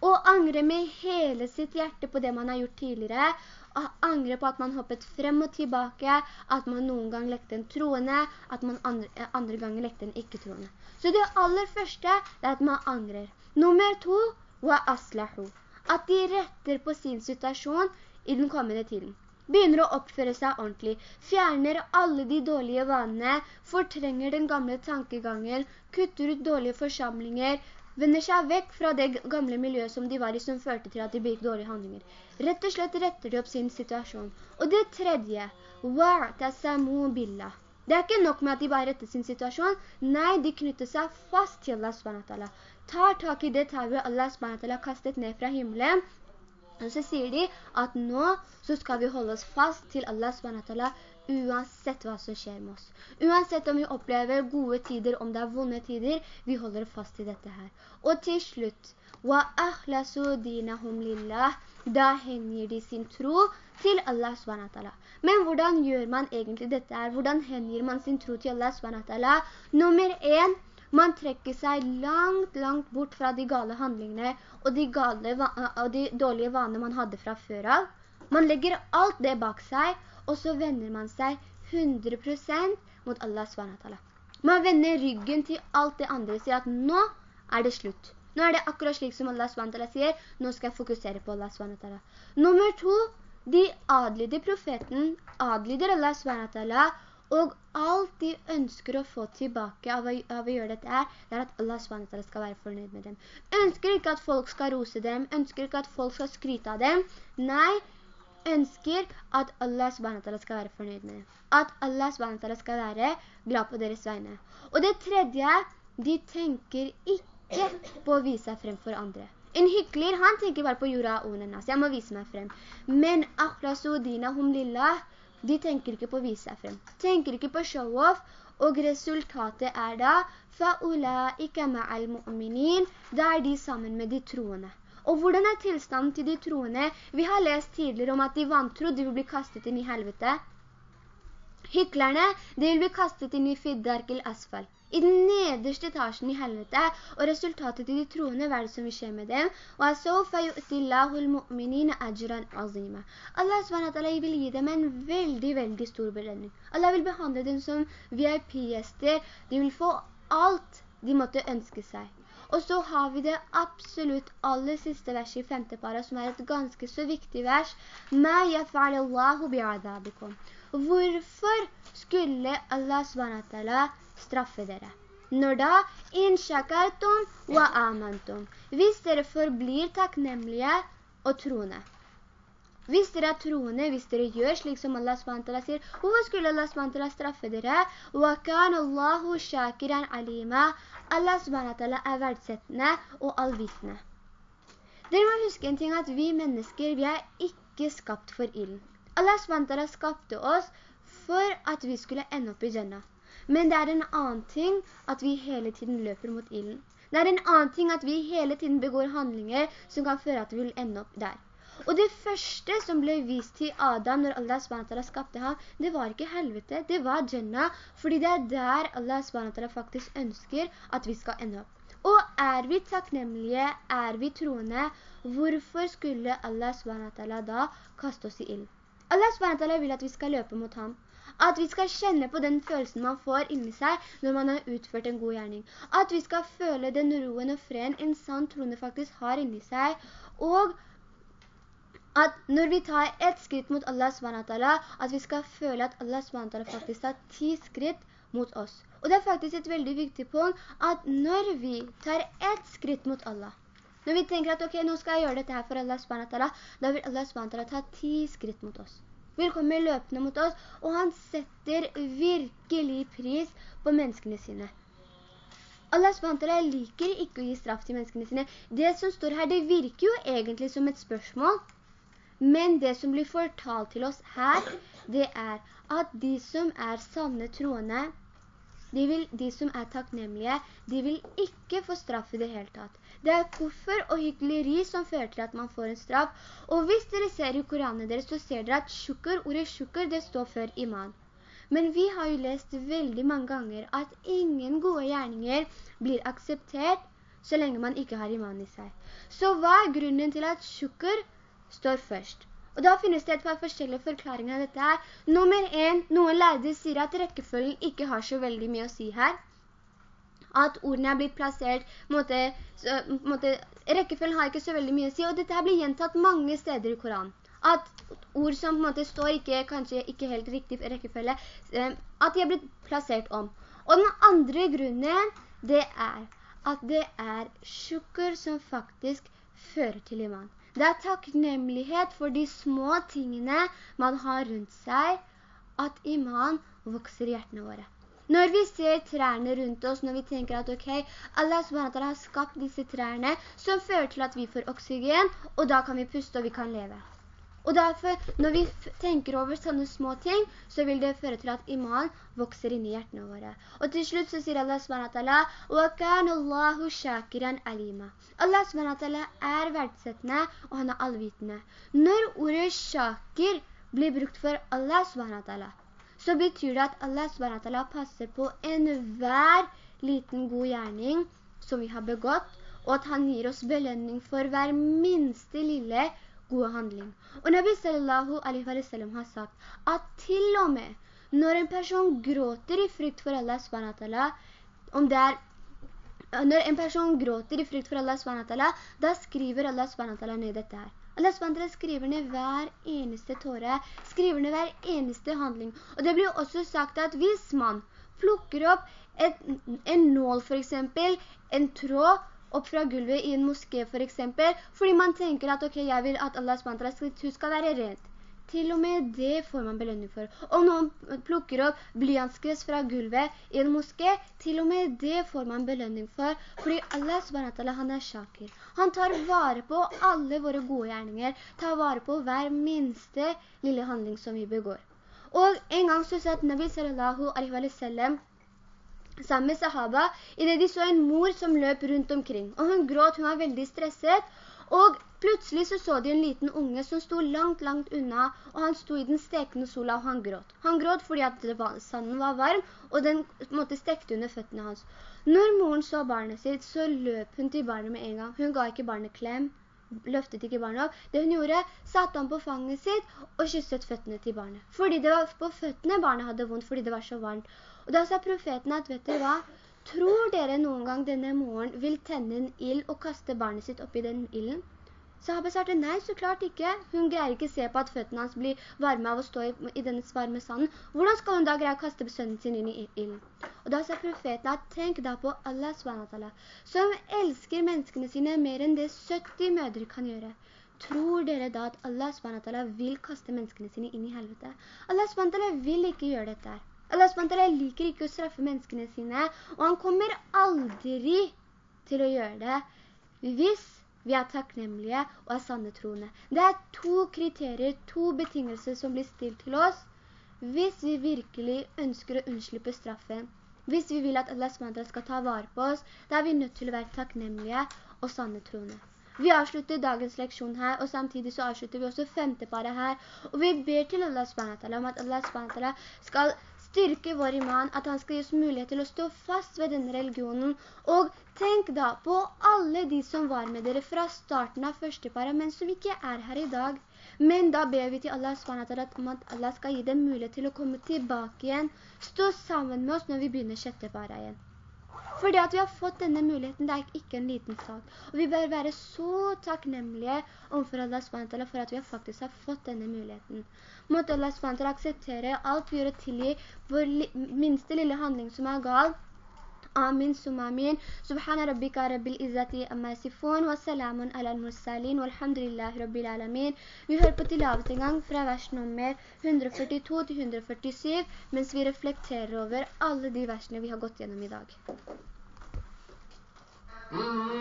S1: Å angre med hele sitt hjerte på det man har gjort tidligere, å angre på at man hoppet frem og tilbake, at man noen gang lekte en troende, at man andre, andre ganger lekte en ikke-troende. Så det aller første er at man angrer. Nummer to, wa aslahu. At de retter på sin situasjon i den kommende tiden. Begynner å oppføre seg ordentlig, fjerner alle de dårlige vanene, fortrenger den gamle tankegangen, kutter ut dårlige forsamlinger, vender seg vekk fra det gamle miljøet som de var i, som førte til at de begikk dårlige handlinger. Rett og slett retter de opp sin situasjon. Og det tredje, wa'tasamu billah. Det er ikke nok med at de bare retter sin situasjon. Nei, de knytter seg fast til Allah SWT. Tar tak i det tauet Allah SWT kastet ned fra himmelen, men så sier de at nå så skal vi holde oss fast til Allah SWT uansett hva som skjer med oss. Uansett om vi opplever gode tider, om det er vonde tider, vi holder fast i dette her. Og til slutt, Da hengir de sin tro til Allah SWT. Men hvordan gjør man egentlig dette her? Hvordan hengir man sin tro til Allah SWT? Nummer 1 man trekker seg langt, langt bort fra de gale handlingene og de, gale, og de dårlige vanene man hadde fra før av. Man legger alt det bak seg, og så vender man seg 100% mot Allah SWT. Man vender ryggen til alt det andre og sier at nå er det slutt. Nå er det akkurat slik som Allah SWT sier, nå skal jeg fokusere på Allah SWT. Nummer to, de adlyder profeten, adlyder Allah SWT, og alt de ønsker å få tilbake av å, av å gjøre dette er, det er at Allah SWT skal være fornøyd med dem. Ønsker ikke at folk skal rose dem, ønsker ikke at folk skal skryte av dem. Nei, ønsker at Allah SWT skal være fornøyd med dem. At Allah SWT skal være glad på deres vegne. Og det tredje, de tenker ikke på å vise seg frem for andre. En hykler, han tenker bare på jura så Jeg må vise meg frem. Men akhlasu dinahum lillah, de tenker ikke på å vise seg frem. Tenker ikke på show-off, og resultatet er da فَأُولَئِكَ مَعَ الْمُؤْمِنِينَ Da er de sammen med de troende. Og hvordan er tilstanden til de troende? Vi har lest tidligere om at de vantro, de vil bli kastet inn i helvete. Hyklerne, de vil bli kastet inn i Fiddarkil Asfal. I den nederste etasjen i helvete, og resultatet til de troende, hva det som vil skje med dem? Allah SWT vil gi dem en veldig, veldig stor belønning. Allah vil behandle dem som VIP-gjester. De vil få alt de måtte ønske seg. Og så har vi det absolutt aller siste verset i femte para, som er et ganske så viktig vers. Hvorfor skulle Allah SWT straffe dere. Når da, in shakartum wa amantum. Hvis dere forblir takknemlige og troende. Hvis dere er troende, hvis dere gjør slik som Allah SWT sier, hvorfor skulle Allah SWT straffe dere? Wa kan Allahu shakiran alima. Allah SWT er verdsettende og allvisende. Dere må huske en ting at vi mennesker, vi er ikke skapt for ilden. Allah SWT skapte oss for at vi skulle ende opp i Jannah. Men det er en annen ting at vi hele tiden løper mot ilden. Det er en annen ting at vi hele tiden begår handlinger som kan føre at vi vil ende opp der. Og det første som ble vist til Adam når Allah SWT skapte ham, det var ikke helvete, det var Jannah, fordi det er der Allah SWT faktisk ønsker at vi skal ende opp. Og er vi takknemlige, er vi troende, hvorfor skulle Allah SWT da kaste oss i ild? Allah SWT vil at vi skal løpe mot ham. At vi skal kjenne på den følelsen man får inni seg når man har utført en god gjerning. At vi skal føle den roen og freden en sann troende faktisk har inni seg. Og at når vi tar ett skritt mot Allah SWT, at vi skal føle at Allah SWT faktisk tar ti skritt mot oss. Og det er faktisk et veldig viktig punkt at når vi tar ett skritt mot Allah, når vi tenker at ok, nå skal jeg gjøre dette her for Allah SWT, da vil Allah SWT ta ti skritt mot oss. Vil komme løpende mot oss, og han setter virkelig pris på menneskene sine. Allah SWT liker ikke å gi straff til menneskene sine. Det som står her, det virker jo egentlig som et spørsmål, Men det som blir fortalt til oss her, det er at de som er sanne troende, de, vil, de som er takknemlige, de vil ikke få straff i det hele tatt. Det er koffer og hykleri som fører til at man får en straff. Og hvis dere ser i Koranen deres, så ser dere at sjukker, ordet sjukker, det står før iman. Men vi har jo lest veldig mange ganger at ingen gode gjerninger blir akseptert så lenge man ikke har iman i seg. Så hva er grunnen til at sjukker står først? Og da finnes det et par forskjellige forklaringer av dette her. Nummer en, noen lærde sier at rekkefølgen ikke har så veldig mye å si her. At ordene er blitt plassert, måte, så, måte, rekkefølgen har ikke så veldig mye å si, og dette her blir gjentatt mange steder i Koranen. At ord som på måte står ikke, kanskje ikke helt riktig rekkefølge, eh, at de er blitt plassert om. Og den andre grunnen, det er at det er sjukker som faktisk fører til iman. Det er takknemlighet for de små tingene man har rundt seg, at iman vokser i hjertene våre. Når vi ser trærne rundt oss, når vi tenker at ok, Allah SWT har skapt disse trærne, som fører til at vi får oksygen, og da kan vi puste og vi kan leve. Og derfor, når vi tenker over sånne små ting, så vil det føre til at iman vokser inn i hjertene våre. Og til slutt så sier Allah SWT, وَكَانَ اللَّهُ شَاكِرًا alima. Allah SWT er verdsettende, og han er allvitende. Når ordet shakir blir brukt for Allah SWT, så betyr det at Allah SWT passer på enhver liten god gjerning som vi har begått, og at han gir oss belønning for hver minste lille gode handling. Og Nabi sallallahu alaihi wa sallam har sagt at til og med når en person gråter i frykt for Allah subhanahu om det er når en person gråter i frykt for Allah SWT, da skriver Allah SWT ned dette her. Allah SWT skriver ned hver eneste tåre, skriver ned hver eneste handling. Og det blir også sagt at hvis man plukker opp et, en nål for eksempel, en tråd, opp fra gulvet i en moské for eksempel, fordi man tenker at ok, jeg vil at Allah SWT skal være rent. Til og med det får man belønning for. Om noen plukker opp blyantskress fra gulvet i en moské, til og med det får man belønning for, fordi Allah SWT han er shakir. Han tar vare på alle våre gode gjerninger, tar vare på hver minste lille handling som vi begår. Og en gang så sa Nabi sallallahu alaihi wa sallam, sammen med sahaba, i det de så en mor som løp rundt omkring. Og hun gråt, hun var veldig stresset, og plutselig så så de en liten unge som sto langt, langt unna, og han sto i den stekende sola, og han gråt. Han gråt fordi var, sanden var varm, og den måtte stekte under føttene hans. Når moren så barnet sitt, så løp hun til barnet med en gang. Hun ga ikke barnet klem, løftet ikke barnet opp. Det hun gjorde, satte han på fanget sitt og kysset føttene til barnet. Fordi det var på føttene barnet hadde vondt, fordi det var så varmt. Og da sa profeten at, vet dere hva? Tror dere noen gang denne moren vil tenne en ild og kaste barnet sitt opp i den ilden? Sahaba svarte, nei, så klart ikke. Hun greier ikke se på at føttene hans blir varme av å stå i, i denne varme sanden. Hvordan skal hun da greie å kaste sønnen sin inn i ilden? Og da sa profeten at tenk da på Allah SWT, som elsker menneskene sine mer enn det 70 mødre kan gjøre. Tror dere da at Allah SWT vil kaste menneskene sine inn i helvete? Allah SWT vil ikke gjøre dette Allah SWT liker ikke å straffe menneskene sine, og han kommer aldri til å gjøre det hvis vi er takknemlige og er sanne troende. Det er to kriterier, to betingelser som blir stilt til oss hvis vi virkelig ønsker å unnslippe straffen. Hvis vi vil at Allah SWT skal ta vare på oss, da er vi nødt til å være takknemlige og sanne troende. Vi avslutter dagens leksjon her, og samtidig så avslutter vi også femte paret her. Og vi ber til Allah SWT om at Allah SWT skal styrke vår iman, at han skal gi oss mulighet til å stå fast ved denne religionen. Og tenk da på alle de som var med dere fra starten av første para, men som ikke er her i dag. Men da ber vi til Allah SWT at Allah skal gi dem mulighet til å komme tilbake igjen, stå sammen med oss når vi begynner sjette para igjen. Fordi at vi har fått denne muligheten, det er ikke en liten sak. Og vi bør være så takknemlige overfor Allah SWT for at vi faktisk har fått denne muligheten. Måtte Allah SWT akseptere alt vi gjør og tilgi vår minste lille handling som er galt. Amin, sum amin. Subhana rabbika rabbil izzati amma sifon, wa ala al-mursalin, walhamdulillah rabbil alamin. Vi hører på tilavet en gang fra vers nummer 142 til 147, mens vi reflekterer over alle de versene vi har gått gjennom i dag. إن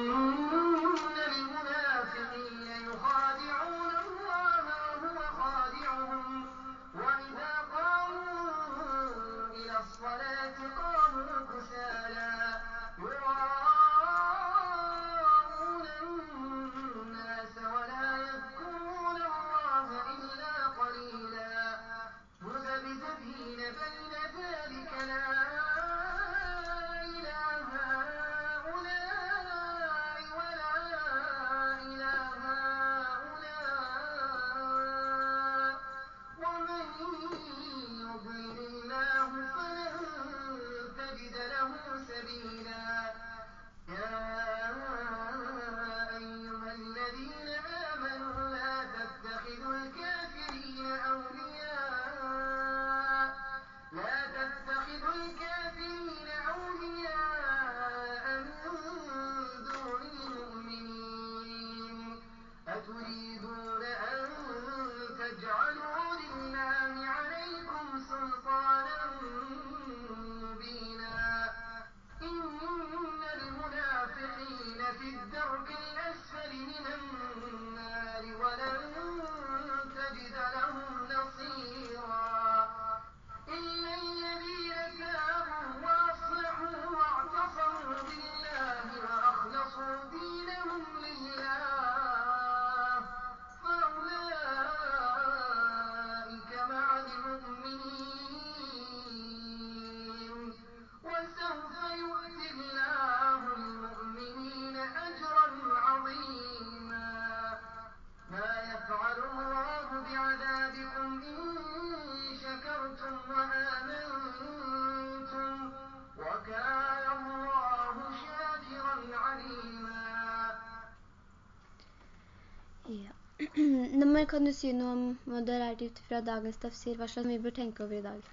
S1: men kan du si noe om hva du har lært ut fra dagens tafsir, hva slags vi bør tenke over i dag?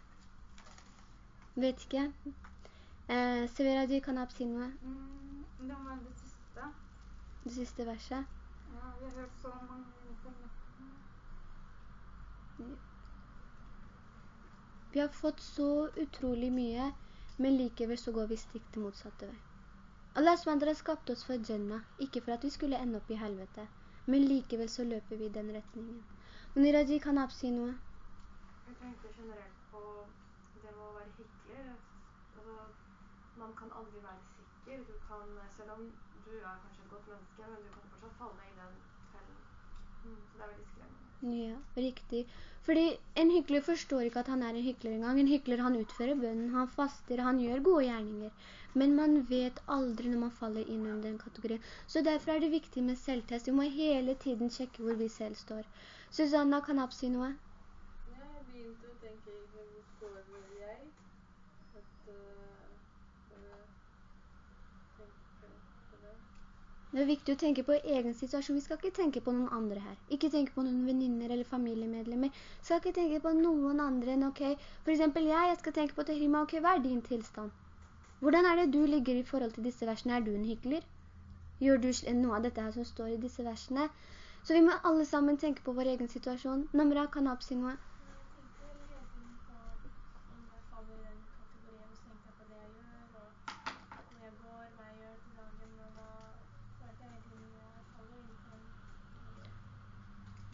S1: Vet ikke. Eh, Severa, du kan ha si noe.
S2: Mm, det var det siste.
S1: Det siste verset?
S2: Ja, vi har hørt så mange
S1: Vi har fått så utrolig mye, men likevel så går vi stikk til motsatte vei. Allah SWT skapte oss for Jannah, ikke for at vi skulle ende opp i helvete, men likevel så løper vi i den retningen. Muniraji, kan si noe?
S2: Jeg tenkte generelt på det med å være hyggelig. Altså, man kan aldri være sikker. Kan, selv om du er kanskje et godt menneske, men du kan fortsatt falle i den. Mm, så det er veldig skremmende.
S1: Ja, riktig. Fordi en hykler forstår ikke at han er en hykler engang. En hykler han utfører bønnen, han faster, han gjør gode gjerninger. Men man vet aldri når man faller inn under den kategorien. Så derfor er det viktig med selvtest. Vi må hele tiden sjekke hvor vi selv står. Susanna, kan jeg si noe?
S3: Ja, jeg begynte å tenke hvor står jeg? At, uh,
S1: det er viktig å tenke på egen situasjon. Vi skal ikke tenke på noen andre her. Ikke tenke på noen veninner eller familiemedlemmer. Vi skal ikke tenke på noen andre enn, ok, for eksempel jeg, jeg skal tenke på Tehrima, ok, hva er din tilstand? Hvordan er det du ligger i forhold til disse versene? Er du en hyggelig? Gjør du noe av dette her som står i disse versene? Så vi må alle sammen tenke på vår egen situasjon. Namra, kan du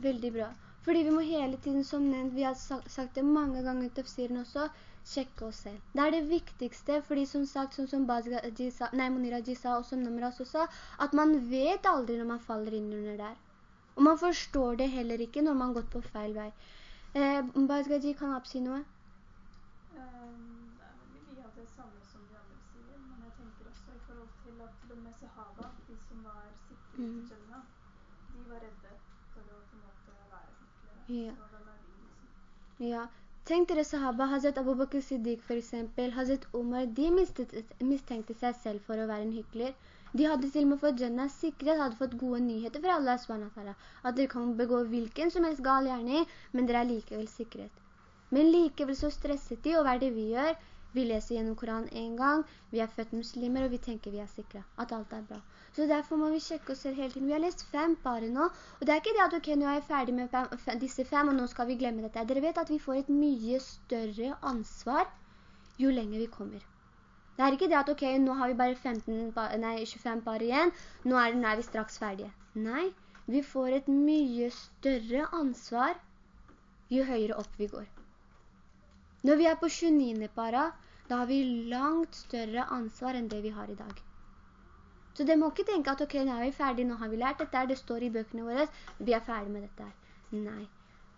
S1: Veldig bra. Fordi vi må hele tiden, som nevnt, vi har sagt det mange ganger i tafsiren også, sjekke oss selv. Det er det viktigste, fordi som sagt, som, som Bazgaji sa, nei, Monira Ji sa, og som Namra også sa, at man vet aldri når man faller inn under der. Og man forstår det heller ikke når man har gått på feil vei. Eh, Bazgaji, kan oppsi noe?
S3: Um, veldig mye av det samme som de andre sier, men jeg tenker også i forhold til at til og med sahaba, de som var sikre mm. til Jannah, de var redde
S1: ja. ja. Tenk dere sahaba, Hazret Abu Bakr Siddiq for eksempel, Hazret Umar, de mistenkte seg selv for å være en hyggelig. De hadde til og med fått Jannah sikret, hadde fått gode nyheter fra Allah SWT, at dere kan begå hvilken som helst gal gjerning, men dere er likevel sikret. Men likevel så stresset de, og hva er det vi gjør? Vi leser gjennom Koran en gang, vi er født muslimer, og vi tenker vi er sikre, at alt er bra. Så derfor må vi sjekke oss selv hele tiden. Vi har lest fem bare nå, og det er ikke det at, ok, nå er jeg ferdig med fem, disse fem, og nå skal vi glemme dette. Dere vet at vi får et mye større ansvar jo lenger vi kommer. Det er ikke det at, ok, nå har vi bare 15, nei, 25 par igjen, nå er, nå er vi straks ferdige. Nei, vi får et mye større ansvar jo høyere opp vi går. Når vi er på 29. para, da har vi langt større ansvar enn det vi har i dag. Så det må ikke tenke at ok, nå er vi ferdige, nå har vi lært dette, det står i bøkene våre, vi er ferdige med dette. Nei.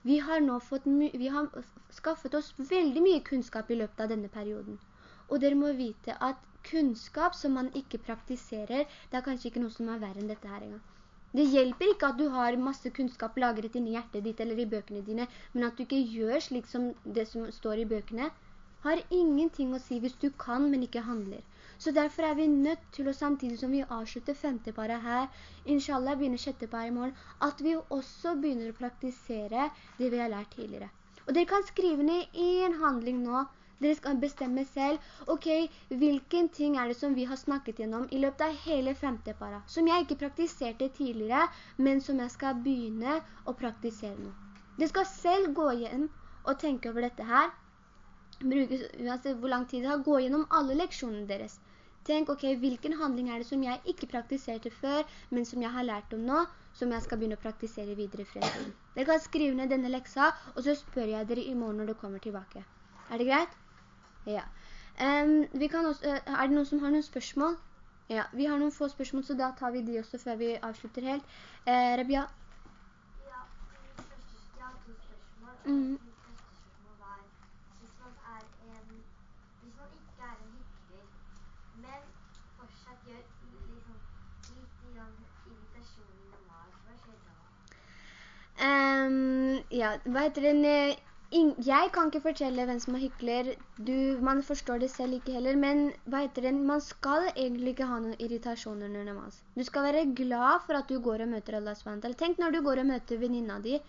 S1: Vi har nå fått, vi har skaffet oss veldig mye kunnskap i løpet av denne perioden. Og dere må vite at kunnskap som man ikke praktiserer, det er kanskje ikke noe som er verre enn dette her engang. Det hjelper ikke at du har masse kunnskap lagret i hjertet ditt eller i bøkene dine, men at du ikke gjør slik som det som står i bøkene, har ingenting å si hvis du kan, men ikke handler. Så derfor er vi nødt til å samtidig som vi avslutter femte paret her, inshallah begynner sjette paret i morgen, at vi også begynner å praktisere det vi har lært tidligere. Og dere kan skrive ned en handling nå, dere skal bestemme selv, ok, hvilken ting er det som vi har snakket gjennom i løpet av hele femte para, som jeg ikke praktiserte tidligere, men som jeg skal begynne å praktisere nå. Dere skal selv gå igjen og tenke over dette her, bruke, uansett hvor lang tid det har, gå gjennom alle leksjonene deres. Tenk, ok, hvilken handling er det som jeg ikke praktiserte før, men som jeg har lært om nå, som jeg skal begynne å praktisere videre i fremtiden. Dere kan skrive ned denne leksa, og så spør jeg dere i morgen når dere kommer tilbake. Er det greit? Ja. Um, også, uh, er det noen som har noen spørsmål? Ja, vi har noen få spørsmål, så da tar vi de også før vi avslutter helt. Uh, Rabia?
S4: Ja, jeg har to spørsmål.
S1: Mm.
S4: Mitt første spørsmål var, hvis man, er en, hvis man ikke er en hyggelig, men fortsatt gjør liksom, litt irritasjon i namaz, hva skjer da?
S1: Um, ja, hva heter den? jeg kan ikke fortelle hvem som er hykler, du, man forstår det selv ikke heller, men hva heter den? Man skal egentlig ikke ha noen irritasjoner under namaz. Du skal være glad for at du går og møter Allah SWT. Tenk når du går og møter venninna di,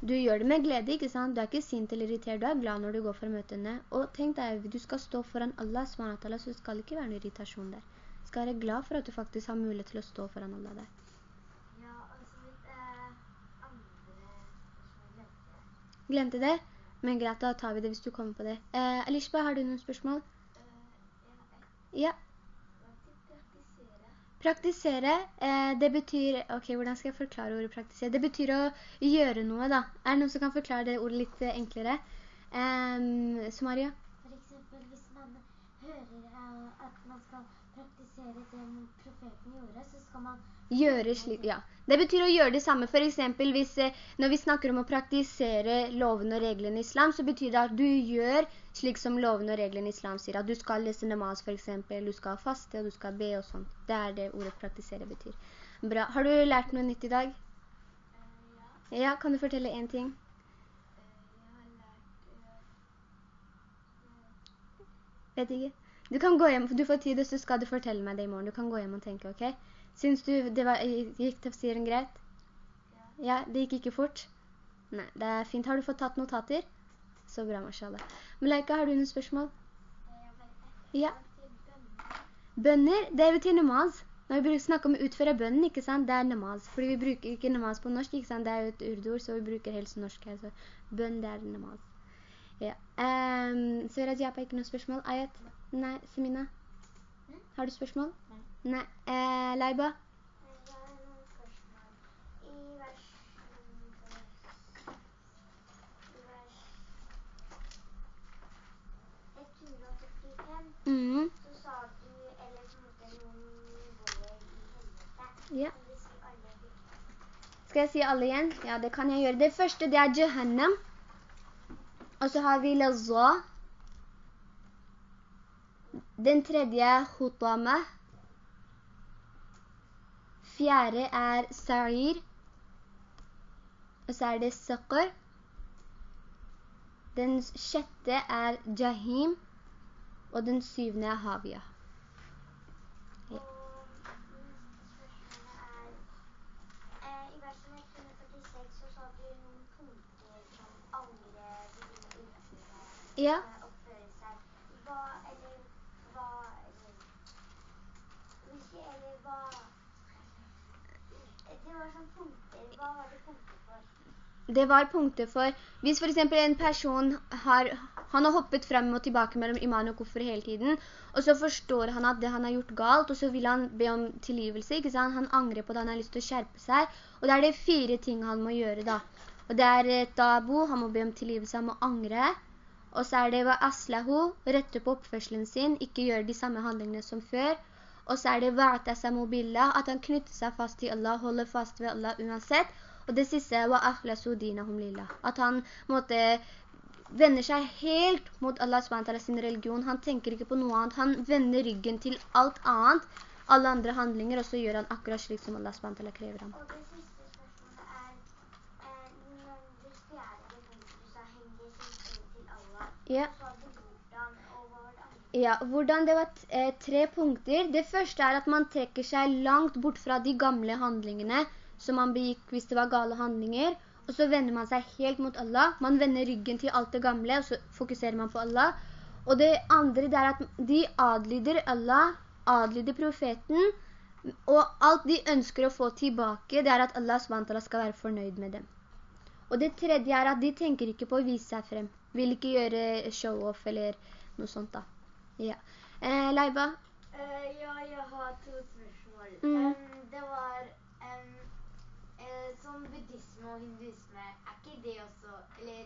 S1: du gjør det med glede, ikke sant? Du er ikke sint eller irritert, du er glad når du går for å møte henne. Og tenk deg, du skal stå foran Allah SWT, så det skal ikke være noen irritasjon der. Du skal være glad for at du faktisk har mulighet til å stå foran Allah der.
S4: Ja, og så mitt eh, andre spørsmål glemte jeg.
S1: Glemte det? Men greit, da tar vi det hvis du kommer på det. Eh, Alishba, har du noen spørsmål?
S4: Eh, ja, praktisere.
S1: Eh, det betyr, ok, hvordan skal jeg forklare ordet praktisere? Det betyr å gjøre noe da. Er det noen som kan forklare det ordet litt eh, enklere? Eh, Sumaria?
S4: For eksempel hvis man hører at man skal praktisere det profeten gjorde, så skal man
S1: Gjøre slik, ja. Det betyr å gjøre det samme. For eksempel hvis, eh, når vi snakker om å praktisere lovene og reglene i islam, så betyr det at du gjør slik som lovene og reglene i islam sier. At du skal lese namaz for eksempel, du skal faste og du skal be og sånt. Det er det ordet praktisere betyr. Bra. Har du lært noe nytt i dag?
S4: Eh, ja,
S1: kan du fortelle en ting?
S4: eh,
S1: Vet ikke. Du kan gå hjem, du får tid, og så skal du fortelle meg det i morgen. Du kan gå hjem og tenke, ok? Syns du det var, gikk tafsiren greit?
S4: Ja.
S1: Ja, det gikk ikke fort? Nei, det er fint. Har du fått tatt notater? Så bra, mashallah. Malaika, har du noen spørsmål?
S4: jeg
S1: Ja.
S4: bønner.
S1: Det betyr namaz. Når vi snakker om å utføre bønnen, ikke sant? Det er namaz. Fordi vi bruker ikke namaz på norsk, ikke sant? Det er jo et urdord, så vi bruker helst norsk her. Så bønn, det er namaz. Ja. Um, så Raja, har ikke noe spørsmål? Ayat? Nei, Semina? Har du spørsmål?
S4: Nei.
S1: Nei. Eh, Leiba?
S4: Jeg noen spørsmål. I vers... 145,
S1: Mm.
S4: så sa du, eller på en måte noen nivåer i helvete.
S1: Ja. Skal jeg si alle igjen? Ja, det kan jeg gjøre. Det første, det er Jehannam. Og så har vi Lazza. Den tredje Hutama. Fjerde er Sa'ir. Og så er det saqr. Den sjette er Jahim. Og den syvende er Havia. Ja.
S4: Og neste spørsmålet er eh, I vers 146 så sa du noen punkter som angre vil utføre
S1: Ja.
S4: eh, oppføre seg. Hva eller hva eller Hvilke eller hva Det var punkter. Hva var det punkter for?
S1: Hvis for eksempel en person har, han har hoppet frem og tilbake mellom iman og koffer hele tiden, og så forstår han at det han har gjort galt, og så vil han be om tilgivelse, ikke sant? Han angrer på det, han har lyst til å skjerpe seg, og det er det fire ting han må gjøre da. Og det er eh, tabu, han må be om tilgivelse, han må angre, og så er det aslahu, rette på oppførselen sin, ikke gjøre de samme handlingene som før, og så er det wa'tasamu billah, at han knytter seg fast til Allah, holder fast ved Allah uansett, og det siste wa akhlasu dinahum lillah, at han måtte vender seg helt mot Allah SWT sin religion. Han tenker ikke på noe annet. Han vender ryggen til alt annet, alle andre handlinger, og så gjør han akkurat slik som Allah SWT krever ham.
S4: Og det siste spørsmålet er eh, når det fjerde det du sa henger sin til Allah,
S1: Ja.
S4: så sa du hvordan, og hva var det andre?
S1: Ja, hvordan det var eh, tre punkter. Det første er at man trekker seg langt bort fra de gamle handlingene som man begikk hvis det var gale handlinger, og så vender man seg helt mot Allah. Man vender ryggen til alt det gamle, og så fokuserer man på Allah. Og det andre det er at de adlyder Allah, adlyder profeten, og alt de ønsker å få tilbake, det er at Allah SWT skal være fornøyd med dem. Og det tredje er at de tenker ikke på å vise seg frem. Vil ikke gjøre show-off eller noe sånt da. Ja. Eh, Leiba?
S4: Uh, ja, jeg har to spørsmål.
S1: Mm.
S4: Um, det var um, uh, som buddhisme og hinduisme, er ikke det også, eller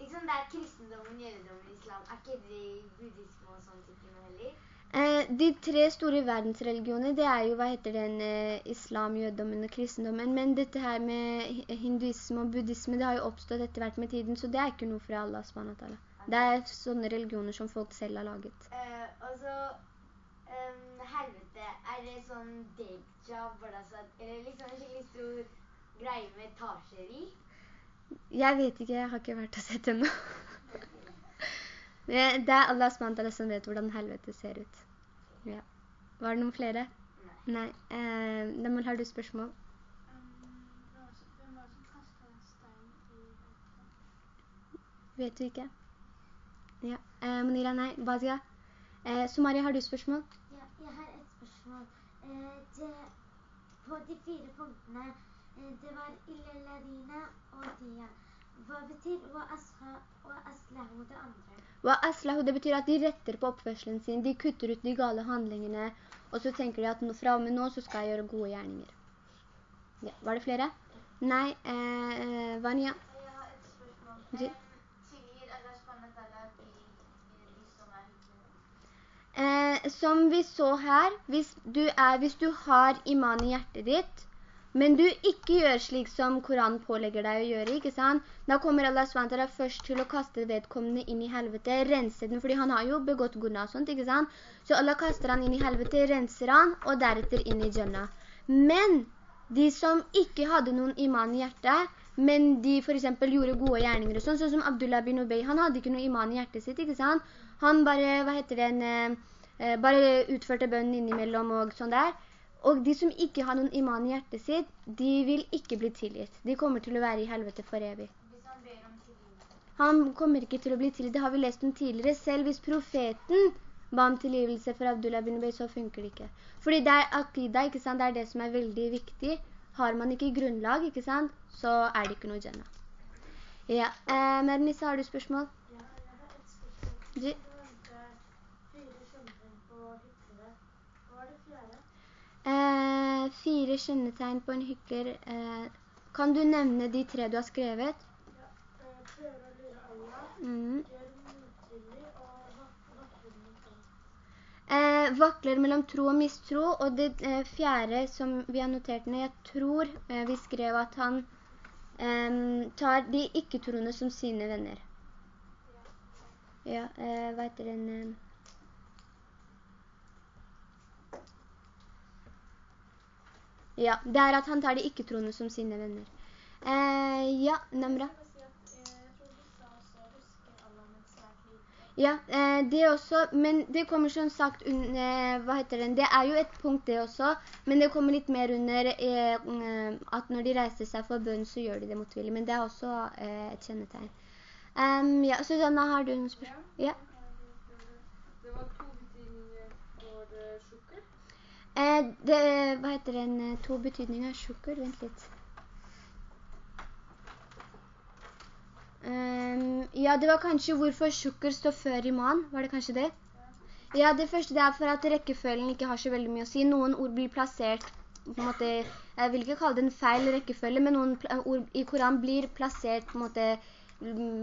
S4: liksom det er kristendommen, jødedommen, islam, er ikke det buddhisme og sånn type noe heller?
S1: Eh, de tre store verdensreligionene, det er jo, hva heter den, eh, islam, jødommen og kristendommen, men dette her med hinduisme og buddhisme, det har jo oppstått etter hvert med tiden, så det er ikke noe fra Allah SWT. Det er sånne religioner som folk selv har laget.
S4: Uh, og så um, helvete, er det sånn bare altså, eller liksom en skikkelig stor greie med etasjer i?
S1: Jeg vet ikke, jeg har ikke vært og sett ennå. det er Allahs SWT som vet hvordan helvete ser ut. Ja. Var det noen flere?
S4: Nei.
S1: Nei. Uh, Demol, har du spørsmål? Vet du ikke? Ja. Eh, Monira, nei. Bazia? Eh, Sumaria, har du spørsmål?
S4: Ja, jeg har et spørsmål. Eh, det, på de fire punktene, eh, det var Illelarina og Dia. Hva betyr wa asha og aslahu det andre?
S1: Wa aslahu, det betyr at de retter på oppførselen sin, de kutter ut de gale handlingene, og så tenker de at fra og med nå så skal jeg gjøre gode gjerninger. Ja, var det flere? Nei, eh, eh, Vanya?
S5: Jeg har et spørsmål.
S1: Ja.
S5: Eh, Tilgir Allah SWT de, de som er hyklere?
S1: Eh, som vi så her, hvis du, er, hvis du har iman i hjertet ditt, men du ikke gjør slik som Koranen pålegger deg å gjøre, ikke sant? Da kommer Allah SWT først til å kaste vedkommende inn i helvete, rense den, fordi han har jo begått guna og sånt, ikke sant? Så Allah kaster han inn i helvete, renser han, og deretter inn i Jannah. Men de som ikke hadde noen iman i hjertet, men de for eksempel gjorde gode gjerninger og sånn, sånn som Abdullah bin Ubey, han hadde ikke noe iman i hjertet sitt, ikke sant? Han bare, hva heter det, en, eh, eh, bare utførte bønnen innimellom og sånn der. Og de som ikke har noen iman i hjertet sitt, de vil ikke bli tilgitt. De kommer til å være i helvete for evig.
S5: Han
S1: kommer ikke til å bli tilgitt. Det har vi lest om tidligere. Selv hvis profeten ba om tilgivelse for Abdullah bin Ubey, så funker det ikke. Fordi det er akida, ikke sant? Det er det som er veldig viktig. Har man ikke grunnlag, ikke sant? Så er det ikke noe jenna. Ja, eh, Mernissa, har du spørsmål?
S3: Ja, jeg har et spørsmål.
S1: Du-? Eh, fire kjennetegn på en hykler. Eh, kan du nevne de tre du har skrevet?
S3: Ja, eh, prøver å lure Allah,
S1: Mm.
S3: gjør motvillig og vak- vakler mot tro.
S1: Eh, vakler mellom tro og mistro, og det eh, fjerde som vi har notert ned, jeg tror eh, vi skrev at han eh, tar de ikke-troende som sine venner. Ja, eh, hva heter den? Eh? Ja, det er at han tar de ikke-troende som sine venner. Ja, Namra.
S3: Jeg må si at, eh, jeg tror du sa også husker Allah, men svært lite.
S1: Ja, eh, det også, men det kommer som sagt under, hva heter den, det er jo et punkt det også, men det kommer litt mer under eh, mm, at når de reiser seg for bønn, så gjør de det motvillig, men det er også eh, et kjennetegn. Um, ja, Susanna, har du noen spørsmål? Ja.
S2: Det var to betydninger for sjukker.
S1: Eh, det, hva heter den, eh, to betydninger, sjukker, vent litt. Ja, det var kanskje hvorfor sjukker står før iman, var det kanskje det? Ja, det første det er for at rekkefølgen ikke har så veldig mye å si. Noen ord blir plassert, på en måte, jeg vil ikke kalle det en feil rekkefølge, men noen ord i Koran blir plassert på en måte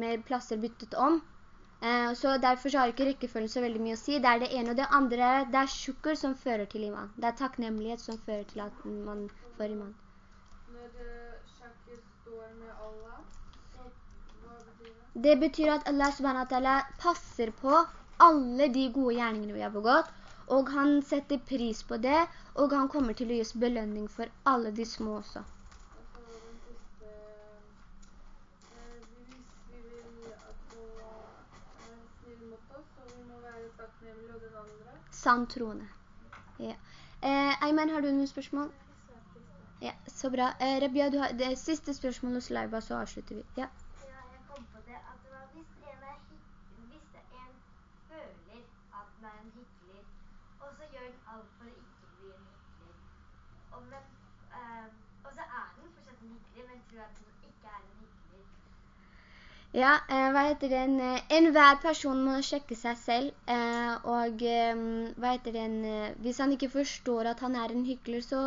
S1: med plasser byttet om. Eh, så derfor så har ikke rekkefølgen så veldig mye å si. Det er det ene og det andre, det er sjukker som fører til iman. Det er takknemlighet som fører til at man får iman.
S2: Når uh, sjakker står med Allah, så hva betyr det?
S1: Betyr at Allah ta'ala passer på alle de gode gjerningene vi har begått, og han setter pris på det, og han kommer til å gi oss belønning for alle de små også. Sann troende. Ja. Eh, Ayman, har du noen spørsmål? Ja, så bra. Eh, Rabia, har det siste spørsmålet hos Leiba, så avslutter vi. Ja.
S4: Ja, jeg kom på det. At det var hvis en, er hik hvis det en føler at den er en hykler, og så gjør den alt for å ikke bli en hykler. Og, men, eh, og så er den fortsatt en hykler, men tror at den ikke er en hykler.
S1: Ja, eh, hva heter den? En Enhver person må sjekke seg selv, eh, og eh, hva heter? Eh, hvis han ikke forstår at han er en hykler, så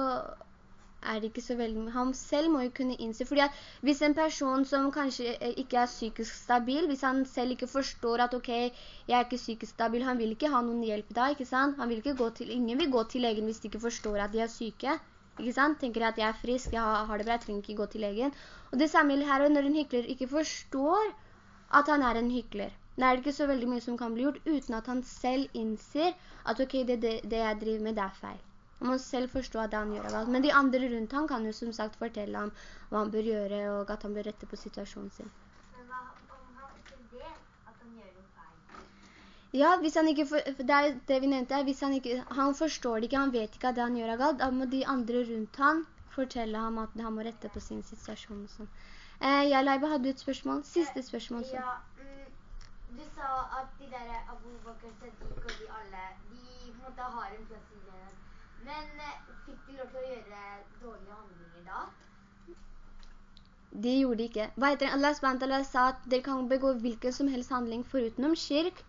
S1: er det ikke så veldig... Han selv må jo kunne innse, fordi at hvis en person som kanskje eh, ikke er psykisk stabil, hvis han selv ikke forstår at ok, jeg er ikke psykisk stabil, han vil ikke ha noen hjelp da, ikke sant? Han vil ikke gå til, ingen vil gå til legen hvis de ikke forstår at de er syke. Ikke sant? Tenker at jeg er frisk, jeg har, det bra, jeg trenger ikke gå til legen. Og det samme gjelder her, når en hykler ikke forstår at han er en hykler, da er det ikke så veldig mye som kan bli gjort uten at han selv innser at ok, det, det, det jeg driver med, det er feil. Han må selv forstå at det han gjør er galt. Men de andre rundt han kan jo som sagt fortelle ham hva han bør gjøre, og at han bør rette på situasjonen sin.
S4: Men hva om han ikke vet at han gjør noe feil?
S1: Ja, hvis han ikke, for, det er det vi nevnte hvis han ikke, han forstår det ikke, han vet ikke at det han gjør er galt, da må de andre rundt han fortelle ham at han må rette på sin situasjon og sånn. Eh, ja, Leiba, hadde du et spørsmål? Siste spørsmål. Sånn.
S4: Ja, mm, du sa at de der Abu Bakr Sadiq og de alle, de på en måte har en plass i det. Men eh, fikk de lov til å gjøre dårlige handlinger da?
S1: De gjorde det ikke. Hva heter det? Allah SWT sa at dere kan begå hvilken som helst handling forutenom kirk,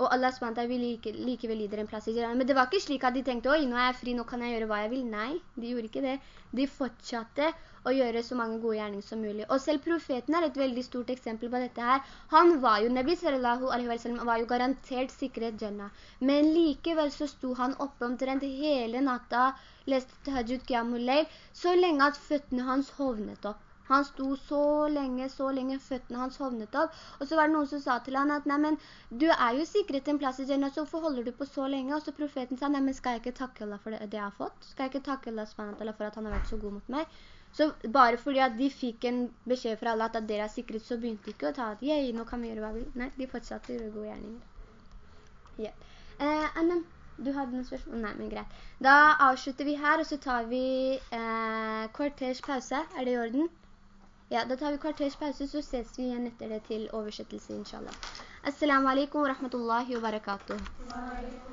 S1: og Allah SWT vil like, likevel gi dere en plass i Jannah. Men det var ikke slik at de tenkte, oi, nå er jeg fri, nå kan jeg gjøre hva jeg vil. Nei, de gjorde ikke det. De fortsatte å gjøre så mange gode gjerninger som mulig. Og selv profeten er et veldig stort eksempel på dette her. Han var jo, Nabi sallallahu alaihi wa sallam, var jo garantert sikret Jannah. Men likevel så sto han oppe omtrent hele natta, leste tahajjud qiyamul leil, så lenge at føttene hans hovnet opp. Han sto så lenge, så lenge føttene hans hovnet opp. Og så var det noen som sa til han at, nei, men du er jo sikret en plass i Jannah, så hvorfor holder du på så lenge? Og så profeten sa, nei, men skal jeg ikke takke Allah for det, jeg har fått? Skal jeg ikke takke Allah for at han har vært så god mot meg? Så bare fordi at de fikk en beskjed fra Allah at dere er sikret, så begynte de ikke å ta at, «Jei, nå kan vi gjøre hva vi vil. Nei, de fortsatte å gjøre gode gjerninger. Ja. Eh, Annem, du hadde noen spørsmål? Nei, men greit. Da avslutter vi her, og så tar vi eh, kvarters pause. Er det i orden? Ja, da tar vi kvarters pause, så ses vi igjen etter det til oversettelse, inshallah. Assalamu alaikum wa rahmatullahi wa barakatuh. Wa alaikum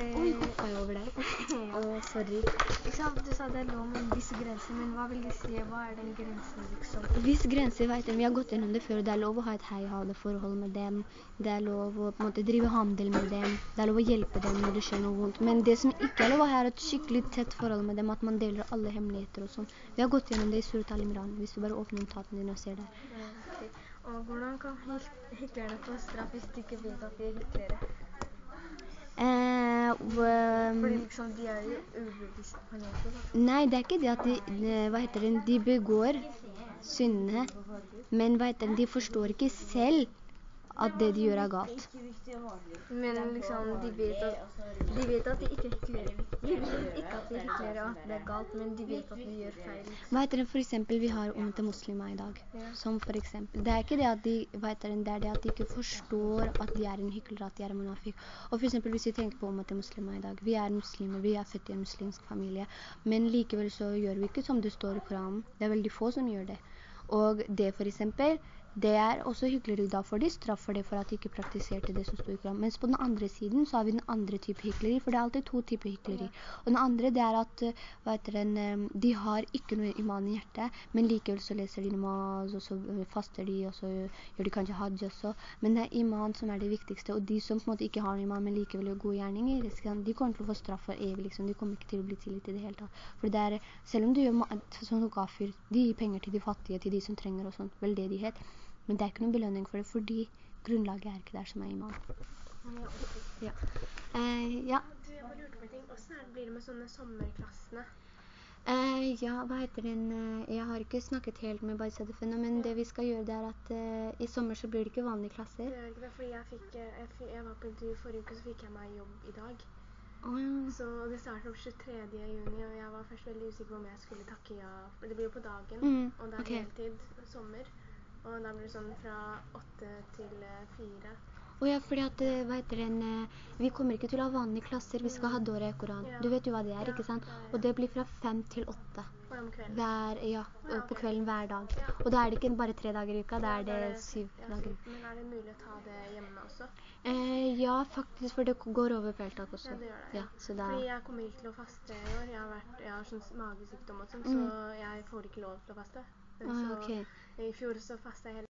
S1: Oi, hoppa jeg over deg? Å, sorry.
S2: Ikke sant? Du sa det er lov med en viss grense, men hva vil du si? Hva er den grensen, liksom?
S1: Viss grense, vet du, vi har gått gjennom det før. Det er lov å ha et hei-ha-det-forhold med dem. Det er lov å på en måte, drive handel med dem. Det er lov å hjelpe dem når det skjer noe vondt. Men det som ikke er lov å ha, er et skikkelig tett forhold med dem, at man deler alle hemmeligheter og sånn. Vi har gått gjennom det i Surat al-Imran, hvis du bare åpner notaten din og ser det.
S2: Ja, okay. Og hvordan kan hyklerne få straff hvis de ikke vet at de er hyklere?
S1: Eh,
S2: Fordi liksom de er jo ubevisst på en.
S1: Nei, det er ikke det at de, hva heter det, de begår syndene, men hva heter det, de forstår ikke selv at det de gjør er galt.
S2: Men liksom, de vet at de, vet at de ikke hykler. De vet ikke at de hykler og at det er galt, men de vet at de gjør feil.
S1: Hva heter det for eksempel vi har om til muslimer i dag? Som for eksempel. Det er ikke det at de, hva heter det, det er det at de ikke forstår at de er en hykler, at de er en monafik. Og for eksempel hvis vi tenker på om til muslimer i dag. Vi er muslimer, vi er født i en muslimsk familie, men likevel så gjør vi ikke som det står i Koranen. Det er veldig få som gjør det. Og det for eksempel, det er også hykleri. Da for de straff for det for at de ikke praktiserte det som stod i Koranen. Mens på den andre siden så har vi den andre type hykleri, for det er alltid to typer hykleri. Og den andre det er at eh, den, eh, de har ikke noe iman i hjertet, men likevel så leser de namaz, og så eh, faster de, og så gjør de kanskje hajj også. Men det er iman som er det viktigste, og de som på en måte ikke har noe iman, men likevel gjør gode gjerninger, de kommer til å få straff for evig, liksom. De kommer ikke til å bli tillit i det hele tatt. For det er, selv om du gjør sånn gafir, de gir penger til de fattige, til de som trenger og sånt, veldedighet. Men det er ikke noen belønning for det, fordi grunnlaget er ikke der som er imam. Ja. Eh, ja.
S2: Du, jeg bare lurte på en ting. Hvordan blir det med sånne sommerklassene?
S1: Eh, ja, hva heter den? Eh, jeg har ikke snakket helt med Baisadefene, men det vi skal gjøre det er at eh, i sommer så blir det ikke vanlige klasser.
S2: Det er ikke det, fordi jeg, fikk, eh, jeg, fikk, jeg var på intervju forrige uke, så fikk jeg meg jobb i dag.
S1: Oh, ja.
S2: Så det startet opp 23. juni, og jeg var først veldig usikker på om jeg skulle takke ja. Det blir jo på dagen,
S1: Mm,
S2: og det er
S1: hele
S2: heltid, sommer. Og da blir det sånn fra 8 til 4.
S1: Og ja, fordi at, eh, hva heter den, eh, vi kommer ikke til å ha vanlige klasser, vi skal ha Dore Koran.
S2: Ja.
S1: Du vet jo hva det er, ikke sant? Og det blir fra fem til åtte. Hver, ja, på kvelden hver dag. Og da er det ikke bare tre dager i uka, da er det syv dager.
S2: Men er det mulig å ta det hjemme også?
S1: Eh, ja, faktisk, for det går over peltak også.
S2: Ja, det gjør det.
S1: Ja, da...
S2: Fordi jeg kommer ikke til å faste i år. Jeg har, vært, jeg har sånn magesykdom og sånn,
S1: Mm.
S2: så jeg får ikke lov til å faste.
S1: Ah,
S2: så
S1: ok.
S2: i fjor så fasta jeg hele